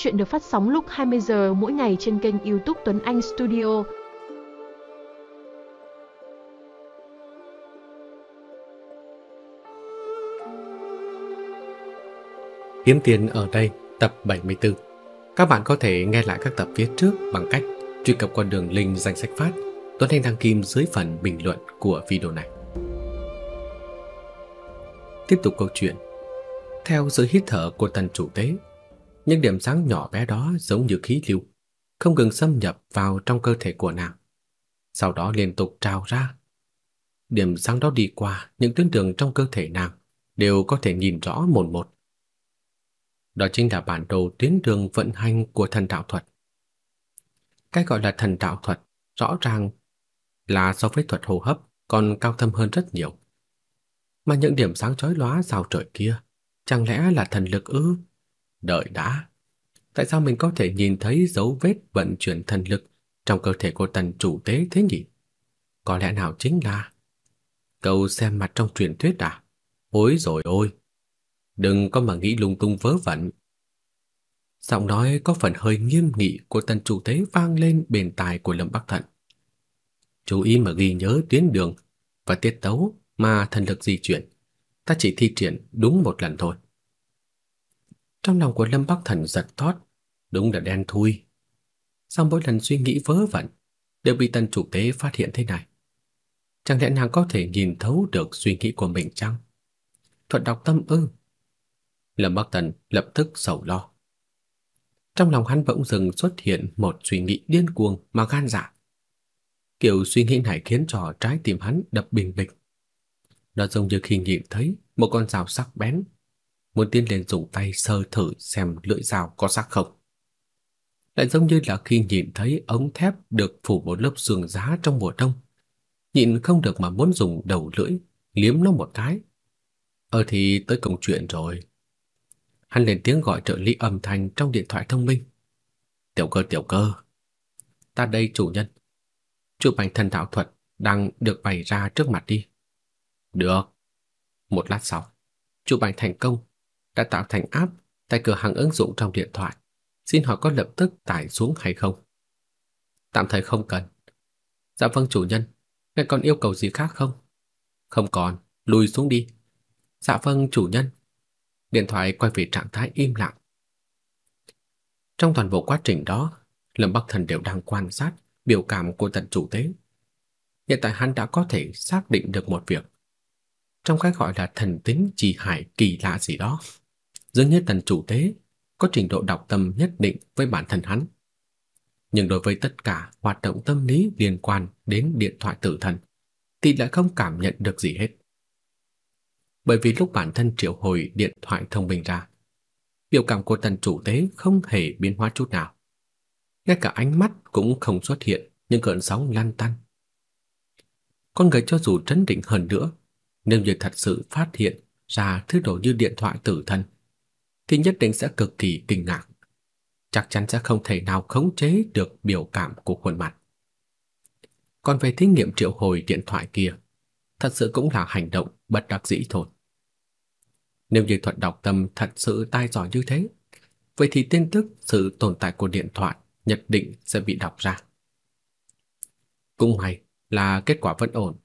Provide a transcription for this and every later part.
Chuyện được phát sóng lúc 20 giờ mỗi ngày trên kênh YouTube Tuấn Anh Studio. Kiếm tiền ở đây, tập 74. Các bạn có thể nghe lại các tập phía trước bằng cách truy cập qua đường link danh sách phát Tuấn Anh đăng kim dưới phần bình luận của video này. Tiếp tục câu chuyện. Theo sự hít thở của tần chủ tế, những điểm sáng nhỏ bé đó giống như khí lưu, không ngừng xâm nhập vào trong cơ thể của nàng. Sau đó liên tục trào ra. Điểm sáng đó đi qua những tuyến đường trong cơ thể nàng đều có thể nhìn rõ một một. Đó chính là bản đồ tuyến đường vận hành của thần đạo thuật. Cái gọi là thần đạo thuật rõ ràng là so với thuật hô hấp còn cao thâm hơn rất nhiều. Mà những điểm sáng chói lóa rào trời kia, chẳng lẽ là thần lực ư? Đợi đã. Tại sao mình có thể nhìn thấy dấu vết vận chuyển thần lực trong cơ thể của tần chủ tế thế nhỉ? Có lẽ nào chính là câu xem mặt trong truyền thuyết à? Ôi rồi ôi, đừng có mà nghĩ lung tung vớ vẩn. Giọng nói có phần hơi nghiêm nghị của tần chủ tế vang lên bên tai của Lâm Bắc Thận. Chú ý mà ghi nhớ tuyến đường và tiết tấu mà thần lực di chuyển. Ta chỉ thi triển đúng một lần thôi. Trong lòng của Lâm Bắc Thần giật thót, đúng là đen thui. Sau mỗi lần suy nghĩ vớ vẩn, đều bị tần chủ tế phát hiện thế này. Chẳng lẽ nàng có thể nhìn thấu được suy nghĩ của mình chăng? Thuật đọc tâm ư? Lâm Bắc Thần lập tức sầu lo. Trong lòng hắn bỗng dừng xuất hiện một suy nghĩ điên cuồng mà gan dạ. Kiểu suy nghĩ này khiến cho trái tim hắn đập bình bịch. Nó giống như khi nhìn thấy một con dao sắc bén, muốn tiến lên dùng tay sơ thử xem lưỡi dao có sắc không. Lại giống như là khi nhìn thấy ống thép được phủ một lớp xương giá trong mùa đông, nhịn không được mà muốn dùng đầu lưỡi liếm nó một cái. Ờ thì tới công chuyện rồi. Hắn lên tiếng gọi trợ lý âm thanh trong điện thoại thông minh. Tiểu cơ tiểu cơ. Ta đây chủ nhân. Chụp ảnh thần đạo thuật đang được bày ra trước mặt đi. Được. Một lát sau, chụp ảnh thành công đã tạo thành app tại cửa hàng ứng dụng trong điện thoại. Xin hỏi có lập tức tải xuống hay không? Tạm thời không cần. Dạ vâng chủ nhân, ngài còn yêu cầu gì khác không? Không còn, lùi xuống đi. Dạ vâng chủ nhân. Điện thoại quay về trạng thái im lặng. Trong toàn bộ quá trình đó, Lâm Bắc Thần đều đang quan sát biểu cảm của tận chủ tế. Hiện tại hắn đã có thể xác định được một việc. Trong cái gọi là thần tính trì hải kỳ lạ gì đó, dường như thần chủ tế có trình độ đọc tâm nhất định với bản thân hắn. Nhưng đối với tất cả hoạt động tâm lý liên quan đến điện thoại tử thần thì lại không cảm nhận được gì hết. Bởi vì lúc bản thân triệu hồi điện thoại thông minh ra, biểu cảm của thần chủ tế không hề biến hóa chút nào. Ngay cả ánh mắt cũng không xuất hiện những cơn sóng lan tăn. Con người cho dù trấn định hơn nữa, nếu như thật sự phát hiện ra thứ đồ như điện thoại tử thần, thì nhất định sẽ cực kỳ kinh ngạc. Chắc chắn sẽ không thể nào khống chế được biểu cảm của khuôn mặt. Còn về thí nghiệm triệu hồi điện thoại kia, thật sự cũng là hành động bất đắc dĩ thôi. Nếu như thuật đọc tâm thật sự tai giỏi như thế, vậy thì tin tức sự tồn tại của điện thoại nhất định sẽ bị đọc ra. Cũng may là kết quả vẫn ổn.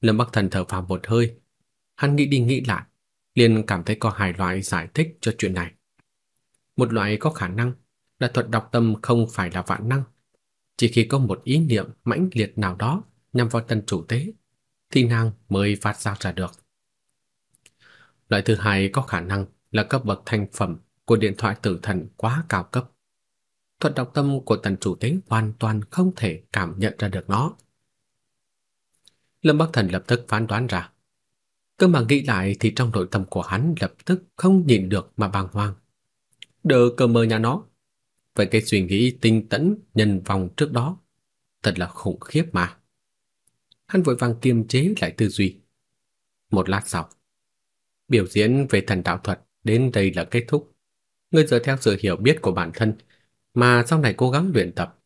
Lâm Bắc Thần thở phào một hơi, hắn nghĩ đi nghĩ lại, liền cảm thấy có hai loại giải thích cho chuyện này. Một loại có khả năng là thuật đọc tâm không phải là vạn năng, chỉ khi có một ý niệm mãnh liệt nào đó nhằm vào tân chủ tế thì nàng mới phát ra ra được. Loại thứ hai có khả năng là cấp bậc thành phẩm của điện thoại tử thần quá cao cấp. Thuật đọc tâm của tần chủ tế hoàn toàn không thể cảm nhận ra được nó. Lâm Bắc Thần lập tức phán đoán ra. Cơ mà nghĩ lại thì trong nội tâm của hắn lập tức không nhìn được mà bàng hoàng. Đờ cơ mơ nhà nó. Vậy cái suy nghĩ tinh tấn nhân vòng trước đó thật là khủng khiếp mà. Hắn vội vàng kiềm chế lại tư duy. Một lát sau, biểu diễn về thần đạo thuật đến đây là kết thúc. Ngươi dựa theo sự hiểu biết của bản thân mà sau này cố gắng luyện tập.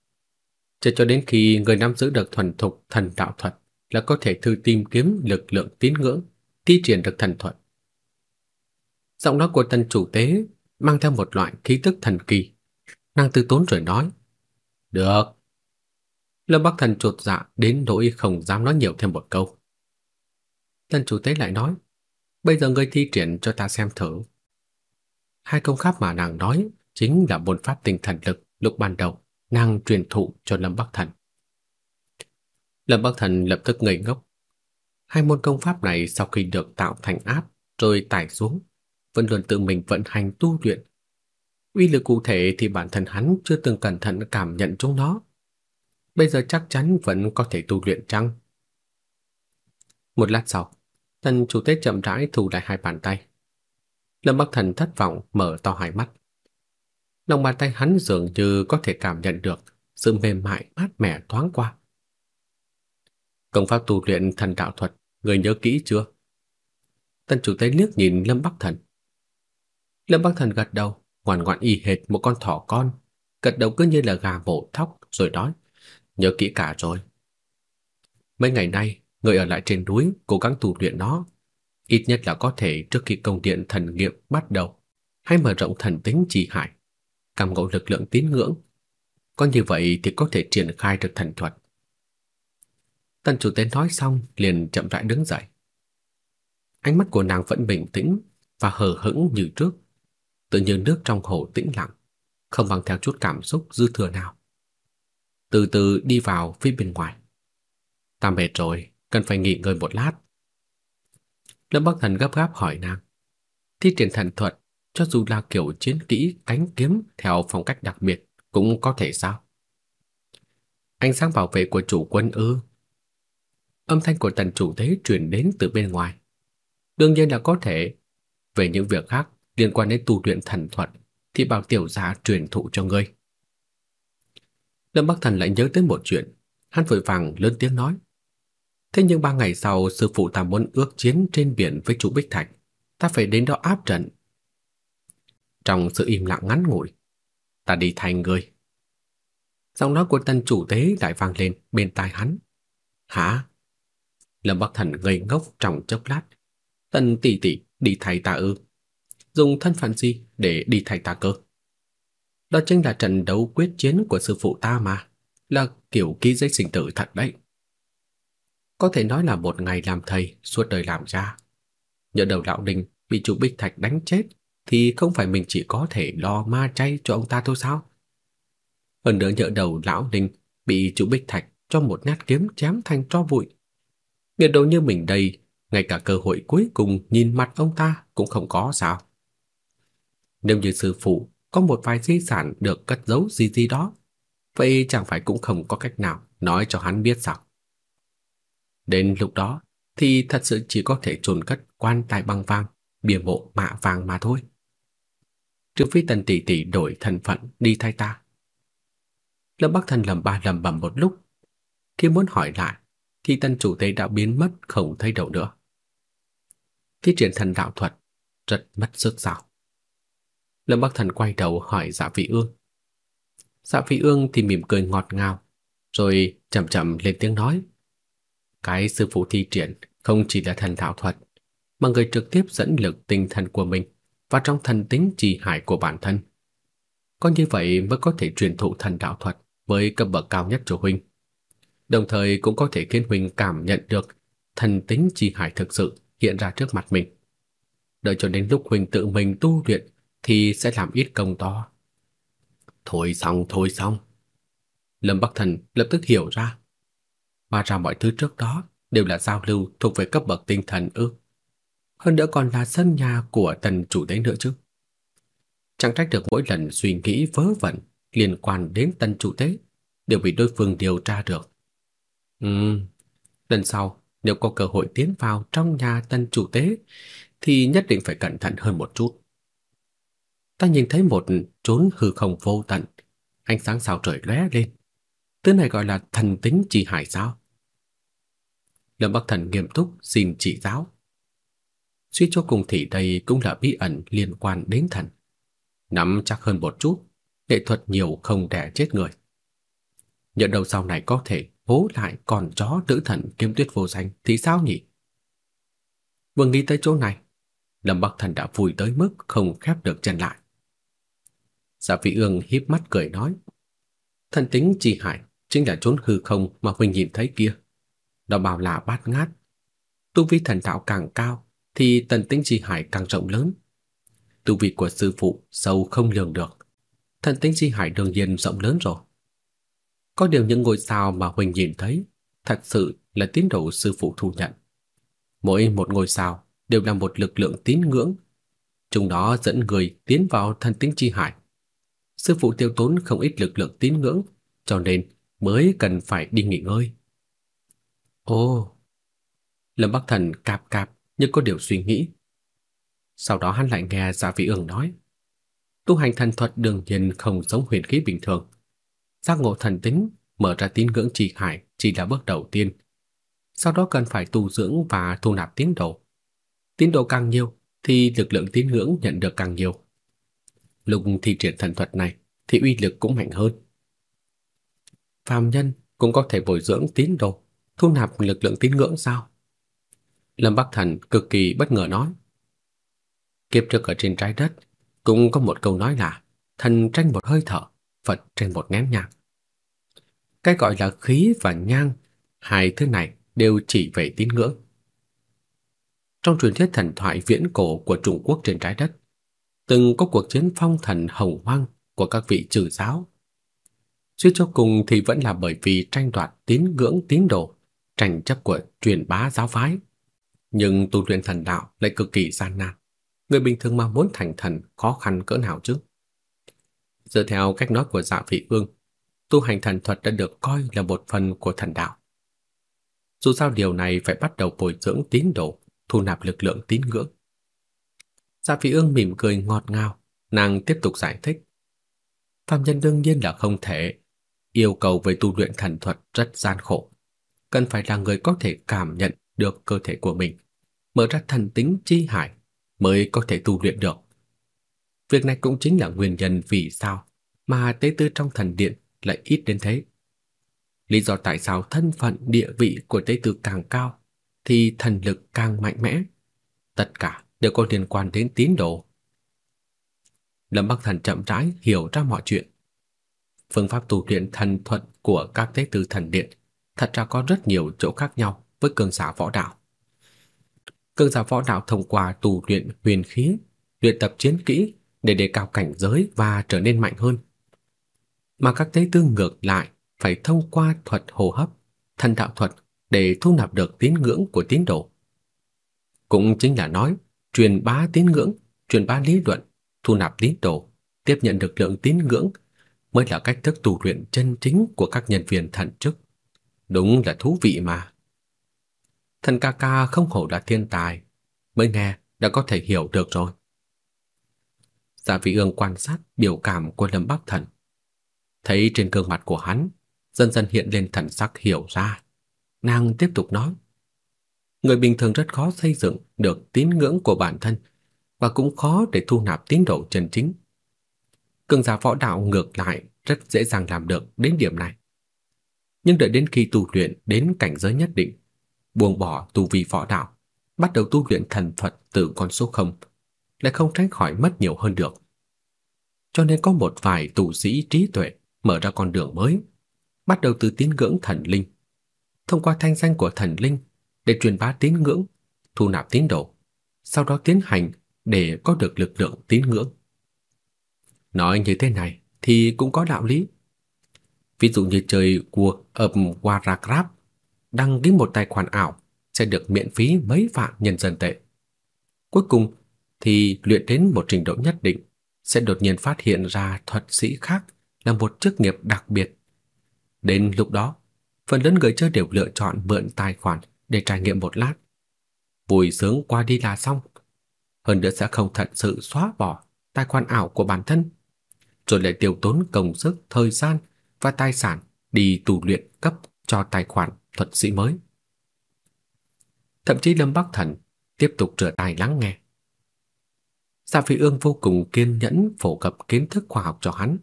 Cho cho đến khi người nắm giữ được thuần thục thần đạo thuật là có thể thử tìm kiếm lực lượng tín ngưỡng, thi triển được thần thuật. Giọng nói của tân chủ tế mang theo một loại khí tức thần kỳ. Nàng từ tốn rồi nói, được. Lâm Bắc Thần chuột dạ đến nỗi không dám nói nhiều thêm một câu. Tân chủ tế lại nói, bây giờ ngươi thi triển cho ta xem thử. Hai công pháp mà nàng nói chính là bồn pháp tinh thần lực lúc ban đầu nàng truyền thụ cho Lâm Bắc Thần. Lâm Bắc Thần lập tức ngây ngốc. Hai môn công pháp này sau khi được tạo thành áp rồi tải xuống, vẫn luôn tự mình vận hành tu luyện. Uy lực cụ thể thì bản thân hắn chưa từng cẩn thận cảm nhận chúng nó. Bây giờ chắc chắn vẫn có thể tu luyện chăng? Một lát sau, Tần chủ tế chậm rãi thu lại hai bàn tay. Lâm Bắc Thần thất vọng mở to hai mắt. Lòng bàn tay hắn dường như có thể cảm nhận được sự mềm mại mát mẻ thoáng qua. Công pháp tu luyện thần đạo thuật, người nhớ kỹ chưa? Tân chủ tế liếc nhìn Lâm Bắc Thần. Lâm Bắc Thần gật đầu, ngoan ngoãn y hệt một con thỏ con, gật đầu cứ như là gà bổ thóc rồi nói, nhớ kỹ cả rồi. Mấy ngày nay, người ở lại trên núi cố gắng tu luyện nó, ít nhất là có thể trước khi công điện thần nghiệm bắt đầu, hay mở rộng thần tính trì hải, cầm ngộ lực lượng tín ngưỡng. Có như vậy thì có thể triển khai được thần thuật. Tần chủ tế nói xong liền chậm rãi đứng dậy. Ánh mắt của nàng vẫn bình tĩnh và hờ hững như trước, tự như nước trong hồ tĩnh lặng, không mang theo chút cảm xúc dư thừa nào. Từ từ đi vào phía bên ngoài. Ta mệt rồi, cần phải nghỉ ngơi một lát. Lâm Bắc Thần gấp gáp hỏi nàng. Thi triển thần thuật, cho dù là kiểu chiến kỹ cánh kiếm theo phong cách đặc biệt, cũng có thể sao? Ánh sáng bảo vệ của chủ quân ư? Âm thanh của tần chủ tế truyền đến từ bên ngoài. Đương nhiên là có thể. Về những việc khác liên quan đến tu luyện thần thuật thì bảo tiểu gia truyền thụ cho ngươi. Lâm Bắc Thần lại nhớ tới một chuyện, hắn vội vàng lớn tiếng nói: Thế nhưng ba ngày sau sư phụ ta muốn ước chiến trên biển với chủ Bích Thạch, ta phải đến đó áp trận. Trong sự im lặng ngắn ngủi, ta đi thay người. Giọng nói của tân chủ tế lại vang lên bên tai hắn. Hả? Lâm Bắc Thần ngây ngốc trong chốc lát. tần tỷ tỷ đi thay ta ư? Dùng thân phận gì để đi thay ta cơ? Đó chính là trận đấu quyết chiến của sư phụ ta mà, là kiểu ký giấy sinh tử thật đấy. Có thể nói là một ngày làm thầy, suốt đời làm cha. Nhớ đầu lão đình bị chủ Bích Thạch đánh chết thì không phải mình chỉ có thể lo ma chay cho ông ta thôi sao? Hơn nữa nhỡ đầu lão đình bị chủ Bích Thạch cho một nhát kiếm chém thành tro bụi. Biết đâu như mình đây, ngay cả cơ hội cuối cùng nhìn mặt ông ta cũng không có sao? Nếu như sư phụ có một vài di sản được cất giấu gì gì đó, vậy chẳng phải cũng không có cách nào nói cho hắn biết sao? Đến lúc đó thì thật sự chỉ có thể chôn cất quan tài bằng vàng, bìa mộ mạ vàng mà thôi. Trừ phi tần tỷ tỷ đổi thân phận đi thay ta. Lâm Bắc Thần lầm ba lầm bầm một lúc. Khi muốn hỏi lại, thì tân chủ tế đã biến mất không thấy đâu nữa. Thi triển thần đạo thuật rất mất sức sao. Lâm Bắc Thần quay đầu hỏi Dạ Vị Ương. Dạ Vị Ương thì mỉm cười ngọt ngào, rồi chậm chậm lên tiếng nói. Cái sư phụ thi triển không chỉ là thần đạo thuật, mà người trực tiếp dẫn lực tinh thần của mình vào trong thần tính trì hải của bản thân. Có như vậy mới có thể truyền thụ thần đạo thuật với cấp bậc cao nhất cho huynh. Đồng thời cũng có thể khiến huynh cảm nhận được thần tính chi hải thực sự hiện ra trước mặt mình. Đợi cho đến lúc huynh tự mình tu luyện thì sẽ làm ít công to. Thôi xong, thôi xong. Lâm Bắc Thần lập tức hiểu ra mà ra mọi thứ trước đó đều là giao lưu thuộc về cấp bậc tinh thần ư? Hơn nữa còn là sân nhà của tần chủ đấy nữa chứ. Chẳng trách được mỗi lần suy nghĩ vớ vẩn liên quan đến tần chủ tế đều bị đối phương điều tra được. Ừm, lần sau nếu có cơ hội tiến vào trong nhà tân chủ tế thì nhất định phải cẩn thận hơn một chút. Ta nhìn thấy một chốn hư không vô tận, ánh sáng sao trời lóe lên. Thứ này gọi là thần tính chi hải sao? Lâm Bắc Thần nghiêm túc xin chỉ giáo. Suy cho cùng thì đây cũng là bí ẩn liên quan đến thần. Nắm chắc hơn một chút, nghệ thuật nhiều không đẻ chết người. Nhận đầu sau này có thể hố lại còn chó nữ thần kiếm tuyết vô danh thì sao nhỉ? Vừa nghĩ tới chỗ này, Lâm Bắc Thần đã vui tới mức không khép được chân lại. Dạ giả Vị Ương híp mắt cười nói, thần tính chi hải chính là chốn hư không mà huynh nhìn thấy kia. Đó bảo là bát ngát. Tu vi thần đạo càng cao thì tần tính chi hải càng rộng lớn. Tu vi của sư phụ sâu không lường được. Thần tính chi hải đương nhiên rộng lớn rồi. Có điều những ngôi sao mà huynh nhìn thấy thật sự là tín đồ sư phụ thu nhận. Mỗi một ngôi sao đều là một lực lượng tín ngưỡng, chúng đó dẫn người tiến vào thần tính chi hải. Sư phụ tiêu tốn không ít lực lượng tín ngưỡng, cho nên mới cần phải đi nghỉ ngơi. Ồ, Lâm Bắc Thần cạp cạp như có điều suy nghĩ. Sau đó hắn lại nghe gia Vị Ương nói, tu hành thần thuật đương nhiên không giống huyền khí bình thường. Giác ngộ thần tính, mở ra tín ngưỡng chi hải chỉ là bước đầu tiên. Sau đó cần phải tu dưỡng và thu nạp tín đồ. Tín đồ càng nhiều thì lực lượng tín ngưỡng nhận được càng nhiều. Lúc thi triển thần thuật này thì uy lực cũng mạnh hơn. Phàm nhân cũng có thể bồi dưỡng tín đồ, thu nạp lực lượng tín ngưỡng sao? Lâm Bắc Thần cực kỳ bất ngờ nói. Kiếp trước ở trên trái đất cũng có một câu nói là thần tranh một hơi thở, Phật trên một nén nhang. Cái gọi là khí và nhang, hai thứ này đều chỉ về tín ngưỡng. Trong truyền thuyết thần thoại viễn cổ của Trung Quốc trên trái đất, từng có cuộc chiến phong thần hồng hoang của các vị trừ giáo. Suy cho cùng thì vẫn là bởi vì tranh đoạt tín ngưỡng tín đồ, tranh chấp của truyền bá giáo phái. Nhưng tu luyện thần đạo lại cực kỳ gian nan. Người bình thường mà muốn thành thần khó khăn cỡ nào chứ? Dựa theo cách nói của Dạ Vị Ương, tu hành thần thuật đã được coi là một phần của thần đạo. Dù sao điều này phải bắt đầu bồi dưỡng tín đồ, thu nạp lực lượng tín ngưỡng. Dạ Vị Ương mỉm cười ngọt ngào, nàng tiếp tục giải thích. Phạm nhân đương nhiên là không thể, yêu cầu về tu luyện thần thuật rất gian khổ, cần phải là người có thể cảm nhận được cơ thể của mình, mở ra thần tính chi hải mới có thể tu luyện được. Việc này cũng chính là nguyên nhân vì sao mà tế tư trong thần điện lại ít đến thế. Lý do tại sao thân phận địa vị của tế tư càng cao thì thần lực càng mạnh mẽ. Tất cả đều có liên quan đến tín đồ. Lâm Bắc Thần chậm rãi hiểu ra mọi chuyện. Phương pháp tu luyện thần thuật của các tế tư thần điện thật ra có rất nhiều chỗ khác nhau với cường giả võ đạo. Cường giả võ đạo thông qua tu luyện huyền khí, luyện tập chiến kỹ để đề cao cảnh giới và trở nên mạnh hơn. Mà các tế tư ngược lại phải thông qua thuật hô hấp, thần đạo thuật để thu nạp được tín ngưỡng của tín đồ. Cũng chính là nói, truyền bá tín ngưỡng, truyền bá lý luận, thu nạp tín đồ, tiếp nhận được lượng tín ngưỡng mới là cách thức tu luyện chân chính của các nhân viên thần chức. Đúng là thú vị mà. Thần ca ca không hổ là thiên tài, mới nghe đã có thể hiểu được rồi. Dạ giả vị ương quan sát biểu cảm của Lâm Bắc Thần. Thấy trên gương mặt của hắn dần dần hiện lên thần sắc hiểu ra. Nàng tiếp tục nói. Người bình thường rất khó xây dựng được tín ngưỡng của bản thân và cũng khó để thu nạp tín đồ chân chính. Cường giả võ đạo ngược lại rất dễ dàng làm được đến điểm này. Nhưng đợi đến khi tu luyện đến cảnh giới nhất định, buông bỏ tu vi võ đạo, bắt đầu tu luyện thần thuật từ con số không, lại không tránh khỏi mất nhiều hơn được. Cho nên có một vài tu sĩ trí tuệ mở ra con đường mới, bắt đầu từ tín ngưỡng thần linh, thông qua thanh danh của thần linh để truyền bá tín ngưỡng, thu nạp tín đồ, sau đó tiến hành để có được lực lượng tín ngưỡng. Nói như thế này thì cũng có đạo lý. Ví dụ như chơi của ở Warcraft, đăng ký một tài khoản ảo sẽ được miễn phí mấy vạn nhân dân tệ. Cuối cùng thì luyện đến một trình độ nhất định sẽ đột nhiên phát hiện ra thuật sĩ khác là một chức nghiệp đặc biệt. Đến lúc đó, phần lớn người chơi đều lựa chọn mượn tài khoản để trải nghiệm một lát. Vui sướng qua đi là xong. Hơn nữa sẽ không thật sự xóa bỏ tài khoản ảo của bản thân, rồi lại tiêu tốn công sức, thời gian và tài sản đi tu luyện cấp cho tài khoản thuật sĩ mới. Thậm chí Lâm Bắc Thần tiếp tục rửa tai lắng nghe. Sa Phi Ương vô cùng kiên nhẫn phổ cập kiến thức khoa học cho hắn.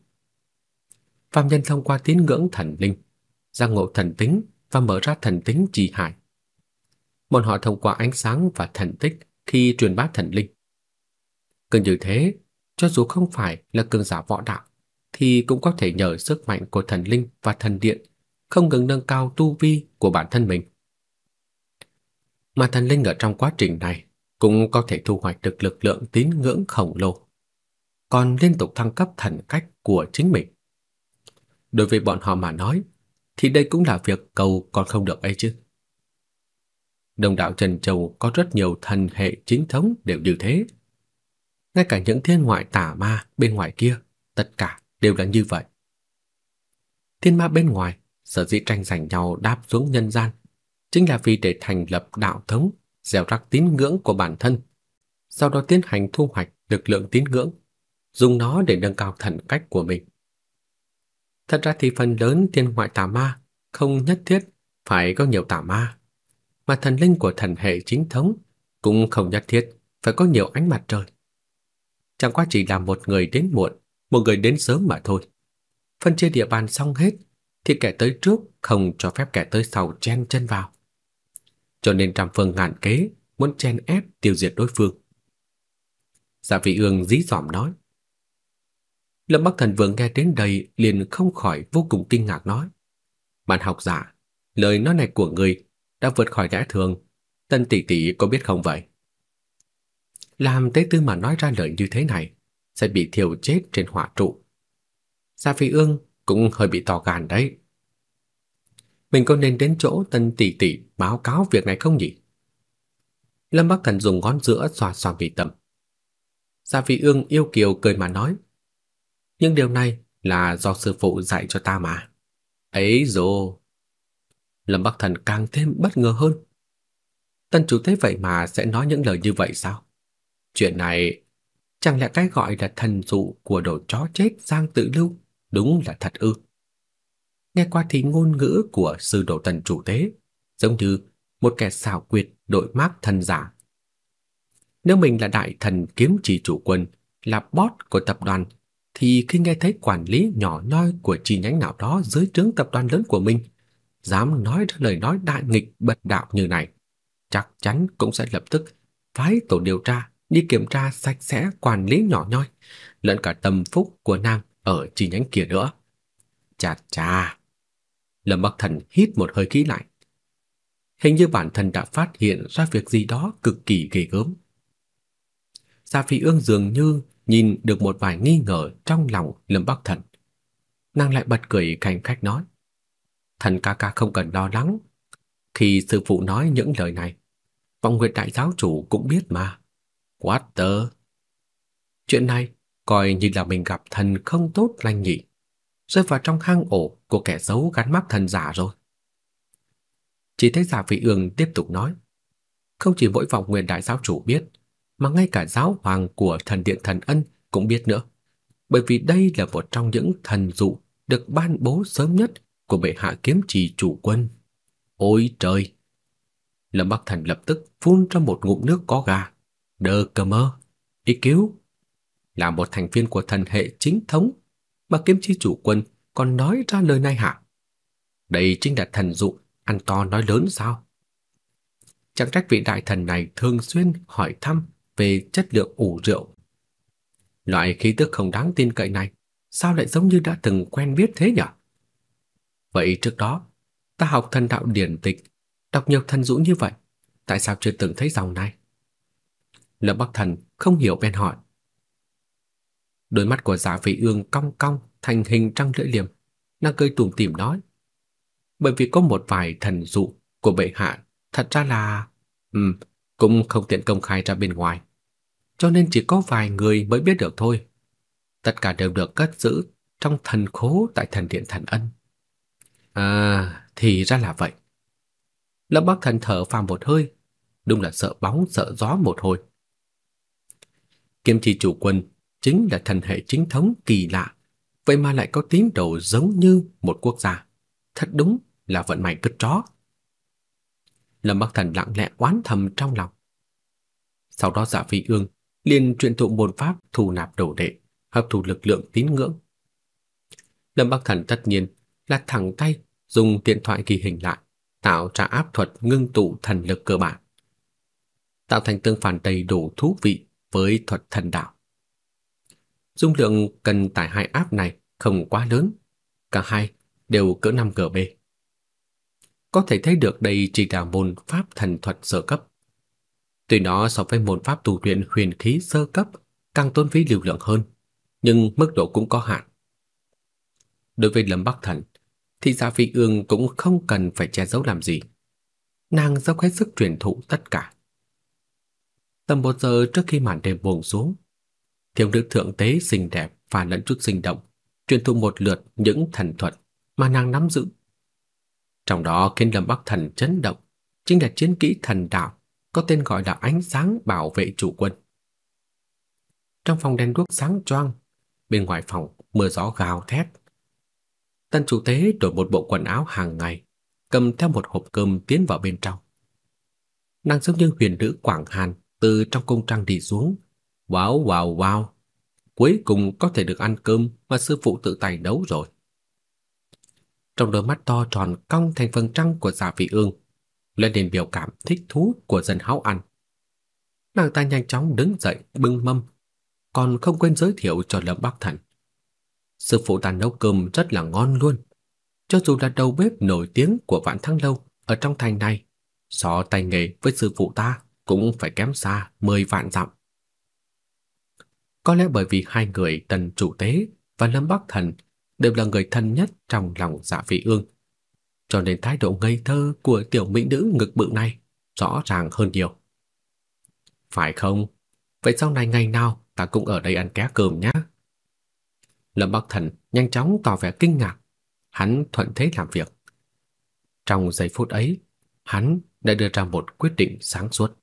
Phạm nhân thông qua tín ngưỡng thần linh, giác ngộ thần tính và mở ra thần tính trì hải. Bọn họ thông qua ánh sáng và thần tích khi truyền bá thần linh. Cứ như thế, cho dù không phải là cường giả võ đạo, thì cũng có thể nhờ sức mạnh của thần linh và thần điện không ngừng nâng cao tu vi của bản thân mình. Mà thần linh ở trong quá trình này cũng có thể thu hoạch được lực lượng tín ngưỡng khổng lồ, còn liên tục thăng cấp thần cách của chính mình. Đối với bọn họ mà nói, thì đây cũng là việc cầu còn không được ấy chứ. Đồng đạo Trần Châu có rất nhiều thần hệ chính thống đều như thế. Ngay cả những thiên ngoại tà ma bên ngoài kia, tất cả đều là như vậy. Thiên ma bên ngoài sở dĩ tranh giành nhau đáp xuống nhân gian chính là vì để thành lập đạo thống, gieo rắc tín ngưỡng của bản thân, sau đó tiến hành thu hoạch lực lượng tín ngưỡng, dùng nó để nâng cao thần cách của mình. Thật ra thì phần lớn thiên ngoại tà ma không nhất thiết phải có nhiều tà ma, mà thần linh của thần hệ chính thống cũng không nhất thiết phải có nhiều ánh mặt trời. Chẳng qua chỉ là một người đến muộn, một người đến sớm mà thôi. Phân chia địa bàn xong hết thì kẻ tới trước không cho phép kẻ tới sau chen chân vào. Cho nên trăm phương ngàn kế muốn chen ép tiêu diệt đối phương. Dạ vị ương dí dỏm nói. Lâm Bắc Thần vừa nghe đến đây liền không khỏi vô cùng kinh ngạc nói. Bạn học giả, lời nói này của người đã vượt khỏi lẽ thường. Tân tỷ tỷ có biết không vậy? Làm tế tư mà nói ra lời như thế này sẽ bị thiêu chết trên hỏa trụ. Dạ Gia Phi Ương cũng hơi bị to gan đấy. Mình có nên đến chỗ Tân tỷ tỷ báo cáo việc này không nhỉ? Lâm Bắc Thần dùng ngón giữa xoa xoa vị tâm. Gia Phi Ương yêu kiều cười mà nói, nhưng điều này là do sư phụ dạy cho ta mà. Ấy rồi. Lâm Bắc Thần càng thêm bất ngờ hơn. Tân chủ thế vậy mà sẽ nói những lời như vậy sao? Chuyện này chẳng lẽ cái gọi là thần dụ của đồ chó chết Giang Tự Lưu đúng là thật ư? Nghe qua thì ngôn ngữ của sư đồ tần chủ tế giống như một kẻ xảo quyệt đội mác thần giả. Nếu mình là đại thần kiếm chỉ chủ quân, là boss của tập đoàn thì khi nghe thấy quản lý nhỏ nhoi của chi nhánh nào đó dưới trướng tập đoàn lớn của mình dám nói ra lời nói đại nghịch bật đạo như này, chắc chắn cũng sẽ lập tức phái tổ điều tra đi kiểm tra sạch sẽ quản lý nhỏ nhoi, lẫn cả tâm phúc của nàng ở chi nhánh kia nữa. Chà chà. Lâm Bắc Thần hít một hơi khí lạnh. Hình như bản thân đã phát hiện ra việc gì đó cực kỳ ghê gớm. Sa Phi Ương dường như nhìn được một vài nghi ngờ trong lòng Lâm Bắc Thần. Nàng lại bật cười khanh khách nói: "Thần ca ca không cần lo lắng, khi sư phụ nói những lời này, Vọng Nguyệt đại giáo chủ cũng biết mà. What the? Chuyện này coi như là mình gặp thần không tốt lành nhỉ, rơi vào trong hang ổ của kẻ xấu gắn mắt thần giả rồi." Chỉ thấy Giả Vị Ương tiếp tục nói: "Không chỉ mỗi Vọng Nguyên đại giáo chủ biết, mà ngay cả giáo hoàng của thần điện thần ân cũng biết nữa. Bởi vì đây là một trong những thần dụ được ban bố sớm nhất của bệ hạ kiếm trì chủ quân. Ôi trời! Lâm Bắc Thần lập tức phun ra một ngụm nước có ga. Đơ cơ mơ! Ý cứu! Là một thành viên của thần hệ chính thống mà kiếm chi chủ quân còn nói ra lời này hả? Đây chính là thần dụ ăn to nói lớn sao? Chẳng trách vị đại thần này thường xuyên hỏi thăm về chất lượng ủ rượu. Loại khí tức không đáng tin cậy này, sao lại giống như đã từng quen biết thế nhỉ? Vậy trước đó, ta học thần đạo điển tịch, đọc nhiều thần dụ như vậy, tại sao chưa từng thấy dòng này? Lâm Bắc Thần không hiểu bèn hỏi. Đôi mắt của dạ Giả Vị Ương cong cong thành hình trăng lưỡi liềm, nàng cười tủm tỉm nói: "Bởi vì có một vài thần dụ của bệ hạ, thật ra là, ừm, cũng không tiện công khai ra bên ngoài cho nên chỉ có vài người mới biết được thôi. Tất cả đều được cất giữ trong thần khố tại thần điện thần ân. À, thì ra là vậy. Lâm Bắc Thần thở phào một hơi, đúng là sợ bóng sợ gió một hồi. Kiếm chi chủ quân chính là thần hệ chính thống kỳ lạ, vậy mà lại có tín đồ giống như một quốc gia. Thật đúng là vận may cứt chó. Lâm Bắc Thần lặng lẽ oán thầm trong lòng. Sau đó Dạ Phi Ương liền truyền thụ môn pháp thu nạp đồ đệ, hấp thụ lực lượng tín ngưỡng. Lâm Bắc Thần tất nhiên là thẳng tay dùng điện thoại ghi hình lại, tạo ra áp thuật ngưng tụ thần lực cơ bản, tạo thành tương phản đầy đủ thú vị với thuật thần đạo. Dung lượng cần tải hai áp này không quá lớn, cả hai đều cỡ 5 GB. Có thể thấy được đây chỉ là môn pháp thần thuật sơ cấp. Tuy nó so với môn pháp tu luyện huyền khí sơ cấp càng tốn phí lưu lượng hơn, nhưng mức độ cũng có hạn. Đối với Lâm Bắc Thần, thì gia Phi Ương cũng không cần phải che giấu làm gì. Nàng dốc hết sức truyền thụ tất cả. Tầm một giờ trước khi màn đêm buông xuống, thiếu nữ thượng tế xinh đẹp và lẫn chút sinh động, truyền thụ một lượt những thần thuật mà nàng nắm giữ. Trong đó khiến Lâm Bắc Thần chấn động, chính là chiến kỹ thần đạo có tên gọi là ánh sáng bảo vệ chủ quân. Trong phòng đèn đuốc sáng choang, bên ngoài phòng mưa gió gào thét. Tân chủ tế đổi một bộ quần áo hàng ngày, cầm theo một hộp cơm tiến vào bên trong. Nàng giống như huyền nữ Quảng Hàn từ trong cung trang đi xuống. Wow wow wow, cuối cùng có thể được ăn cơm mà sư phụ tự tay nấu rồi. Trong đôi mắt to tròn cong thành phần trăng của Giả Vị Ương, lên đến biểu cảm thích thú của dân háo ăn. Nàng ta nhanh chóng đứng dậy bưng mâm, còn không quên giới thiệu cho Lâm Bắc Thần. Sư phụ ta nấu cơm rất là ngon luôn. Cho dù là đầu bếp nổi tiếng của Vạn Thăng Lâu ở trong thành này, so tay nghề với sư phụ ta cũng phải kém xa 10 vạn dặm. Có lẽ bởi vì hai người Tần Chủ Tế và Lâm Bắc Thần đều là người thân nhất trong lòng Dạ Vị Ương, cho nên thái độ ngây thơ của tiểu mỹ nữ ngực bự này rõ ràng hơn nhiều. Phải không? Vậy sau này ngày nào ta cũng ở đây ăn ké cơm nhé. Lâm Bắc Thần nhanh chóng tỏ vẻ kinh ngạc, hắn thuận thế làm việc. Trong giây phút ấy, hắn đã đưa ra một quyết định sáng suốt.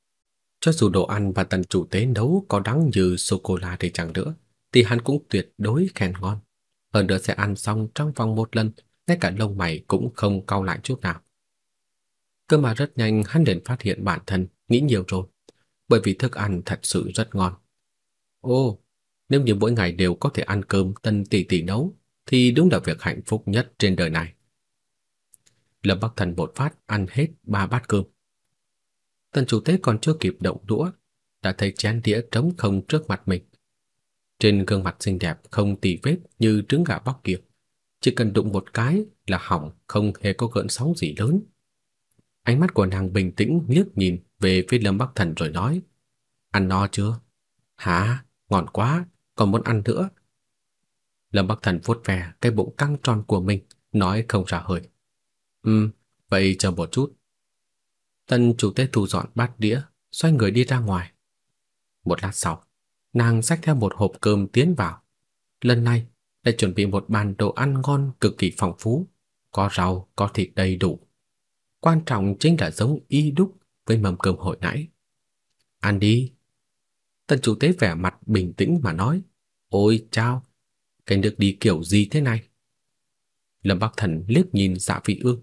Cho dù đồ ăn và tần chủ tế nấu có đắng như sô cô la thì chẳng nữa, thì hắn cũng tuyệt đối khen ngon. Hơn nữa sẽ ăn xong trong vòng một lần, ngay cả lông mày cũng không cau lại chút nào. Cơ mà rất nhanh hắn liền phát hiện bản thân nghĩ nhiều rồi, bởi vì thức ăn thật sự rất ngon. Ô, nếu như mỗi ngày đều có thể ăn cơm tân tỷ tỷ nấu, thì đúng là việc hạnh phúc nhất trên đời này. Lâm Bắc Thần bột phát ăn hết ba bát cơm. Tần chủ tế còn chưa kịp động đũa, đã thấy chén đĩa trống không trước mặt mình. Trên gương mặt xinh đẹp không tì vết như trứng gà bóc kia, chỉ cần đụng một cái là hỏng, không hề có gợn sóng gì lớn. Ánh mắt của nàng bình tĩnh liếc nhìn về phía Lâm Bắc Thần rồi nói: "Ăn no chưa?" "Hả? Ngon quá, còn muốn ăn nữa." Lâm Bắc Thần vuốt ve cái bụng căng tròn của mình, nói không ra hơi. "Ừm, vậy chờ một chút." Tân chủ tế thu dọn bát đĩa, xoay người đi ra ngoài. Một lát sau, nàng xách theo một hộp cơm tiến vào. Lần này, đã chuẩn bị một bàn đồ ăn ngon cực kỳ phong phú, có rau, có thịt đầy đủ. Quan trọng chính là giống y đúc với mâm cơm hồi nãy. Ăn đi. Tân chủ tế vẻ mặt bình tĩnh mà nói, ôi chao, cái nước đi kiểu gì thế này? Lâm Bắc Thần liếc nhìn dạ vị ương.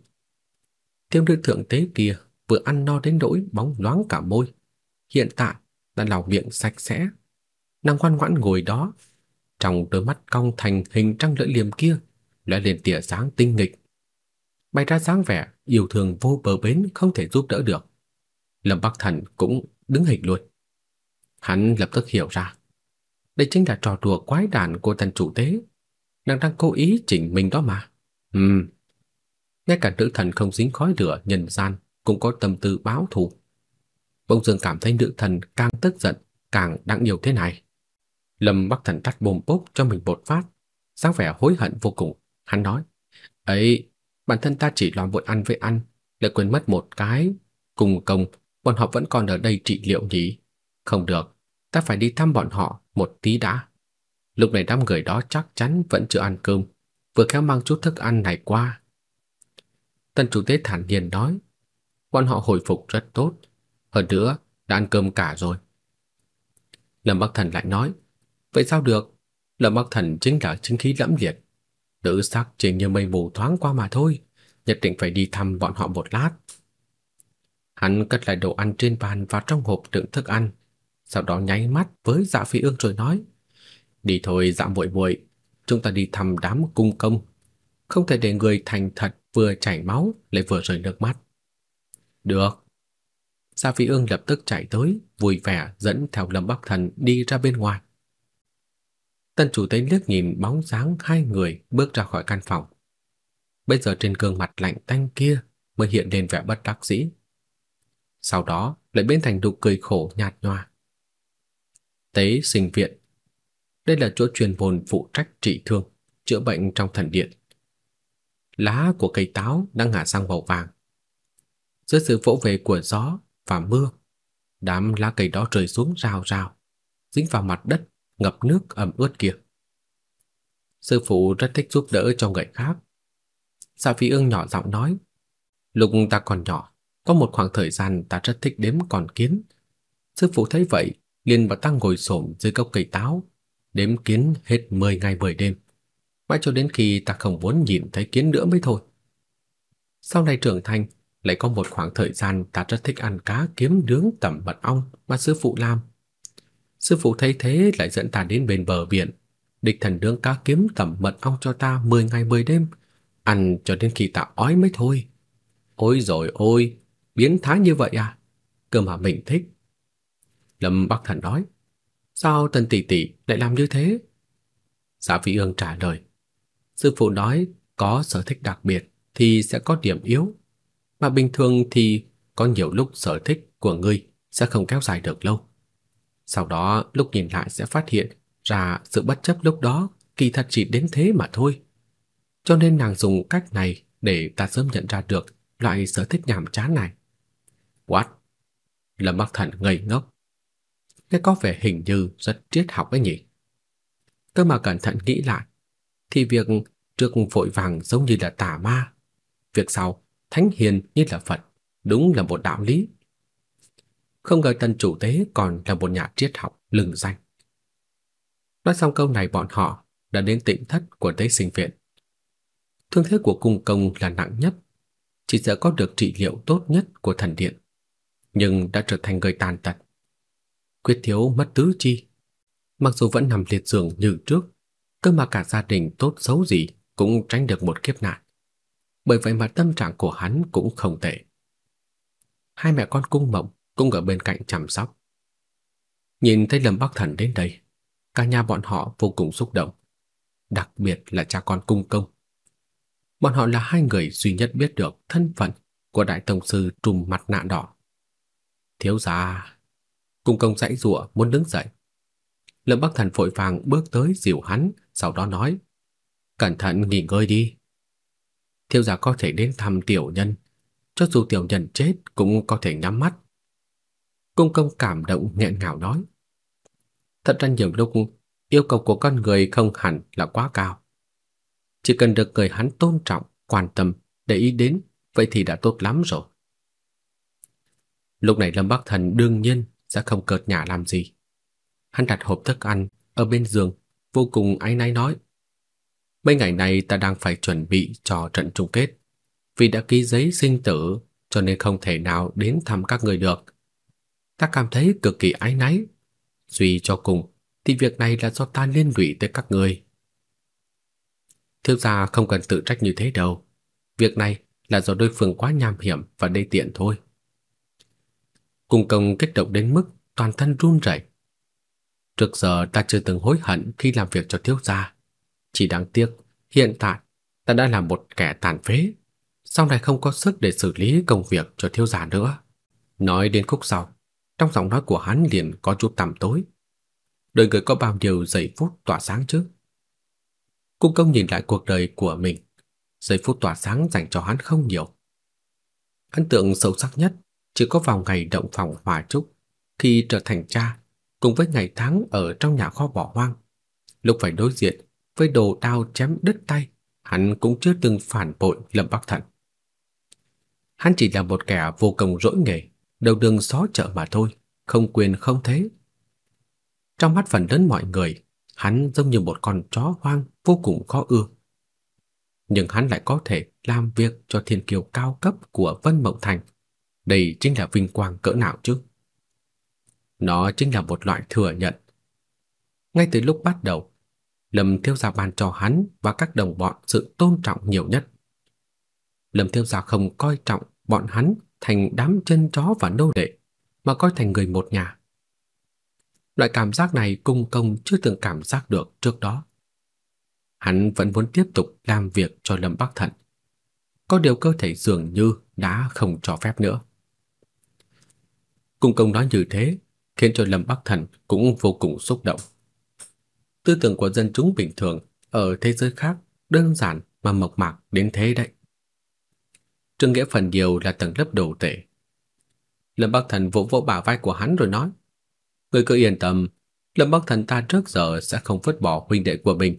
Tiêu nữ thượng tế kia vừa ăn no đến nỗi bóng loáng cả môi. Hiện tại đã lau miệng sạch sẽ. Nàng ngoan ngoãn ngồi đó, trong đôi mắt cong thành hình trăng lưỡi liềm kia lóe lên tia sáng tinh nghịch. Bày ra dáng vẻ yêu thương vô bờ bến không thể giúp đỡ được. Lâm Bắc Thần cũng đứng hình luôn. Hắn lập tức hiểu ra, đây chính là trò đùa quái đản của thần chủ tế. Nàng đang cố ý chỉnh mình đó mà. Ừm. Ngay cả nữ thần không dính khói lửa nhân gian cũng có tâm tư báo thù. Bỗng dưng cảm thấy nữ thần càng tức giận, càng đáng yêu thế này. Lâm Bắc Thần tắt bồm bốp cho mình bột phát, dáng vẻ hối hận vô cùng. Hắn nói, ấy, bản thân ta chỉ lo vội ăn với ăn, lại quên mất một cái. Cùng công, bọn họ vẫn còn ở đây trị liệu nhỉ? Không được, ta phải đi thăm bọn họ một tí đã. Lúc này đám người đó chắc chắn vẫn chưa ăn cơm, vừa khéo mang chút thức ăn này qua. tần chủ tế thản nhiên nói, bọn họ hồi phục rất tốt, hơn nữa đã ăn cơm cả rồi. Lâm Bắc Thần lại nói, vậy sao được? Lâm Bắc Thần chính là chính khí lẫm liệt, nữ sắc chỉ như mây mù thoáng qua mà thôi, nhất định phải đi thăm bọn họ một lát. Hắn cất lại đồ ăn trên bàn và trong hộp đựng thức ăn, sau đó nháy mắt với Dạ Phi Ương rồi nói: "Đi thôi Dạ muội muội, chúng ta đi thăm đám cung công, không thể để người thành thật vừa chảy máu lại vừa rơi nước mắt." Được. Sa Phi Ương lập tức chạy tới, vui vẻ dẫn theo Lâm Bắc Thần đi ra bên ngoài. Tân chủ tế liếc nhìn bóng dáng hai người bước ra khỏi căn phòng. Bây giờ trên gương mặt lạnh tanh kia mới hiện lên vẻ bất đắc dĩ. Sau đó lại biến thành nụ cười khổ nhạt nhòa. Tế sinh viện. Đây là chỗ truyền môn phụ trách trị thương, chữa bệnh trong thần điện. Lá của cây táo đang ngả sang màu vàng. Dưới sự vỗ về của gió và mưa, đám lá cây đó rơi xuống rào rào, dính vào mặt đất ngập nước ẩm ướt kia. Sư phụ rất thích giúp đỡ cho người khác. Dạ Phi Ương nhỏ giọng nói, lúc ta còn nhỏ, có một khoảng thời gian ta rất thích đếm con kiến. Sư phụ thấy vậy, liền bảo ta ngồi xổm dưới gốc cây táo, đếm kiến hết 10 ngày 10 đêm, mãi cho đến khi ta không muốn nhìn thấy kiến nữa mới thôi. Sau này trưởng thành, lại có một khoảng thời gian ta rất thích ăn cá kiếm nướng tẩm mật ong mà sư phụ làm. Sư phụ thấy thế lại dẫn ta đến bên bờ biển, địch thần nướng cá kiếm tẩm mật ong cho ta 10 ngày 10 đêm, ăn cho đến khi ta ói mới thôi. Ôi rồi ôi, biến thái như vậy à? Cơ mà mình thích. Lâm Bắc Thần nói, sao Tần tỷ tỷ lại làm như thế? Dạ Giả phi Ương trả lời, sư phụ nói có sở thích đặc biệt thì sẽ có điểm yếu, mà bình thường thì có nhiều lúc sở thích của ngươi sẽ không kéo dài được lâu. Sau đó lúc nhìn lại sẽ phát hiện ra sự bất chấp lúc đó kỳ thật chỉ đến thế mà thôi. Cho nên nàng dùng cách này để ta sớm nhận ra được loại sở thích nhàm chán này. What? Lâm Bắc Thần ngây ngốc. Cái có vẻ hình như rất triết học ấy nhỉ. Cơ mà cẩn thận nghĩ lại, thì việc trước vội vàng giống như là tà ma, việc sau thánh hiền như là Phật, đúng là một đạo lý. Không ngờ tân chủ tế còn là một nhà triết học lừng danh. Nói xong câu này bọn họ đã đến tịnh thất của tế sinh viện. Thương thế của cung công là nặng nhất, chỉ sợ có được trị liệu tốt nhất của thần điện, nhưng đã trở thành người tàn tật. Quyết thiếu mất tứ chi, mặc dù vẫn nằm liệt giường như trước, cơ mà cả gia đình tốt xấu gì cũng tránh được một kiếp nạn. Bởi vậy mà tâm trạng của hắn cũng không tệ. Hai mẹ con cung mộng cũng ở bên cạnh chăm sóc. Nhìn thấy Lâm Bắc Thần đến đây, cả nhà bọn họ vô cùng xúc động, đặc biệt là cha con cung công. Bọn họ là hai người duy nhất biết được thân phận của đại tổng sư trùm mặt nạ đỏ. Thiếu gia, cung công dãy rủa muốn đứng dậy. Lâm Bắc Thần vội vàng bước tới dìu hắn, sau đó nói: "Cẩn thận nghỉ ngơi đi. Thiếu gia có thể đến thăm tiểu nhân, cho dù tiểu nhân chết cũng có thể nhắm mắt." Cung công cảm động nghẹn ngào nói: Thật ra nhiều lúc yêu cầu của con người không hẳn là quá cao. Chỉ cần được người hắn tôn trọng, quan tâm, để ý đến, vậy thì đã tốt lắm rồi. Lúc này Lâm Bắc Thần đương nhiên sẽ không cợt nhả làm gì. Hắn đặt hộp thức ăn ở bên giường, vô cùng áy náy nói: "Mấy ngày này ta đang phải chuẩn bị cho trận chung kết, vì đã ký giấy sinh tử cho nên không thể nào đến thăm các người được. Ta cảm thấy cực kỳ áy náy Suy cho cùng thì việc này là do ta liên lụy tới các người. Thiếu gia không cần tự trách như thế đâu. Việc này là do đối phương quá nham hiểm và đê tiện thôi. Cung công kích động đến mức toàn thân run rẩy. Trước giờ ta chưa từng hối hận khi làm việc cho thiếu gia. Chỉ đáng tiếc, hiện tại ta đã là một kẻ tàn phế. Sau này không có sức để xử lý công việc cho thiếu gia nữa. Nói đến khúc sau, trong giọng nói của hắn liền có chút tăm tối. Đời người có bao nhiêu giây phút tỏa sáng chứ? Cung công nhìn lại cuộc đời của mình, giây phút tỏa sáng dành cho hắn không nhiều. Ấn tượng sâu sắc nhất chỉ có vào ngày động phòng hòa trúc khi trở thành cha, cùng với ngày tháng ở trong nhà kho bỏ hoang. Lúc phải đối diện với đồ đao chém đứt tay, hắn cũng chưa từng phản bội Lâm Bắc Thần. Hắn chỉ là một kẻ vô công rỗi nghề, đầu đường xó chợ mà thôi, không quyền không thế. Trong mắt phần lớn mọi người, hắn giống như một con chó hoang vô cùng khó ưa. Nhưng hắn lại có thể làm việc cho thiên kiều cao cấp của Vân Mộng Thành. Đây chính là vinh quang cỡ nào chứ? Nó chính là một loại thừa nhận. Ngay từ lúc bắt đầu, Lâm Thiếu Gia ban cho hắn và các đồng bọn sự tôn trọng nhiều nhất. Lâm Thiếu Gia không coi trọng bọn hắn thành đám chân chó và nô lệ, mà coi thành người một nhà. Loại cảm giác này cung công chưa từng cảm giác được trước đó. Hắn vẫn muốn tiếp tục làm việc cho Lâm Bắc Thần. Có điều cơ thể dường như đã không cho phép nữa. Cung công nói như thế, khiến cho Lâm Bắc Thần cũng vô cùng xúc động. Tư tưởng của dân chúng bình thường ở thế giới khác đơn giản mà mộc mạc đến thế đấy. Trương Nghĩa phần nhiều là tầng lớp đồ tệ. Lâm Bắc Thần vỗ vỗ bả vai của hắn rồi nói: "Ngươi cứ yên tâm, Lâm Bắc Thần ta trước giờ sẽ không vứt bỏ huynh đệ của mình.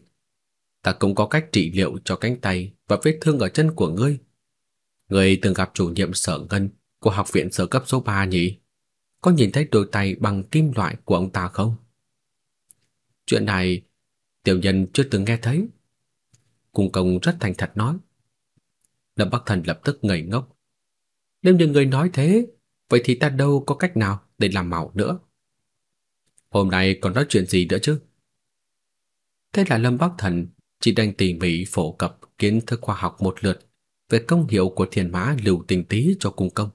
Ta cũng có cách trị liệu cho cánh tay và vết thương ở chân của ngươi. Ngươi từng gặp chủ nhiệm Sở Ngân của học viện sở cấp số 3 nhỉ? Có nhìn thấy đôi tay bằng kim loại của ông ta không?" Chuyện này tiểu nhân chưa từng nghe thấy. Cung công rất thành thật nói. Lâm Bắc Thần lập tức ngây ngốc. Nếu như người nói thế, vậy thì ta đâu có cách nào để làm mạo nữa. Hôm nay còn nói chuyện gì nữa chứ? Thế là Lâm Bắc Thần chỉ đành tỉ mỉ phổ cập kiến thức khoa học một lượt về công hiệu của thiền mã lưu tình tí cho cung công.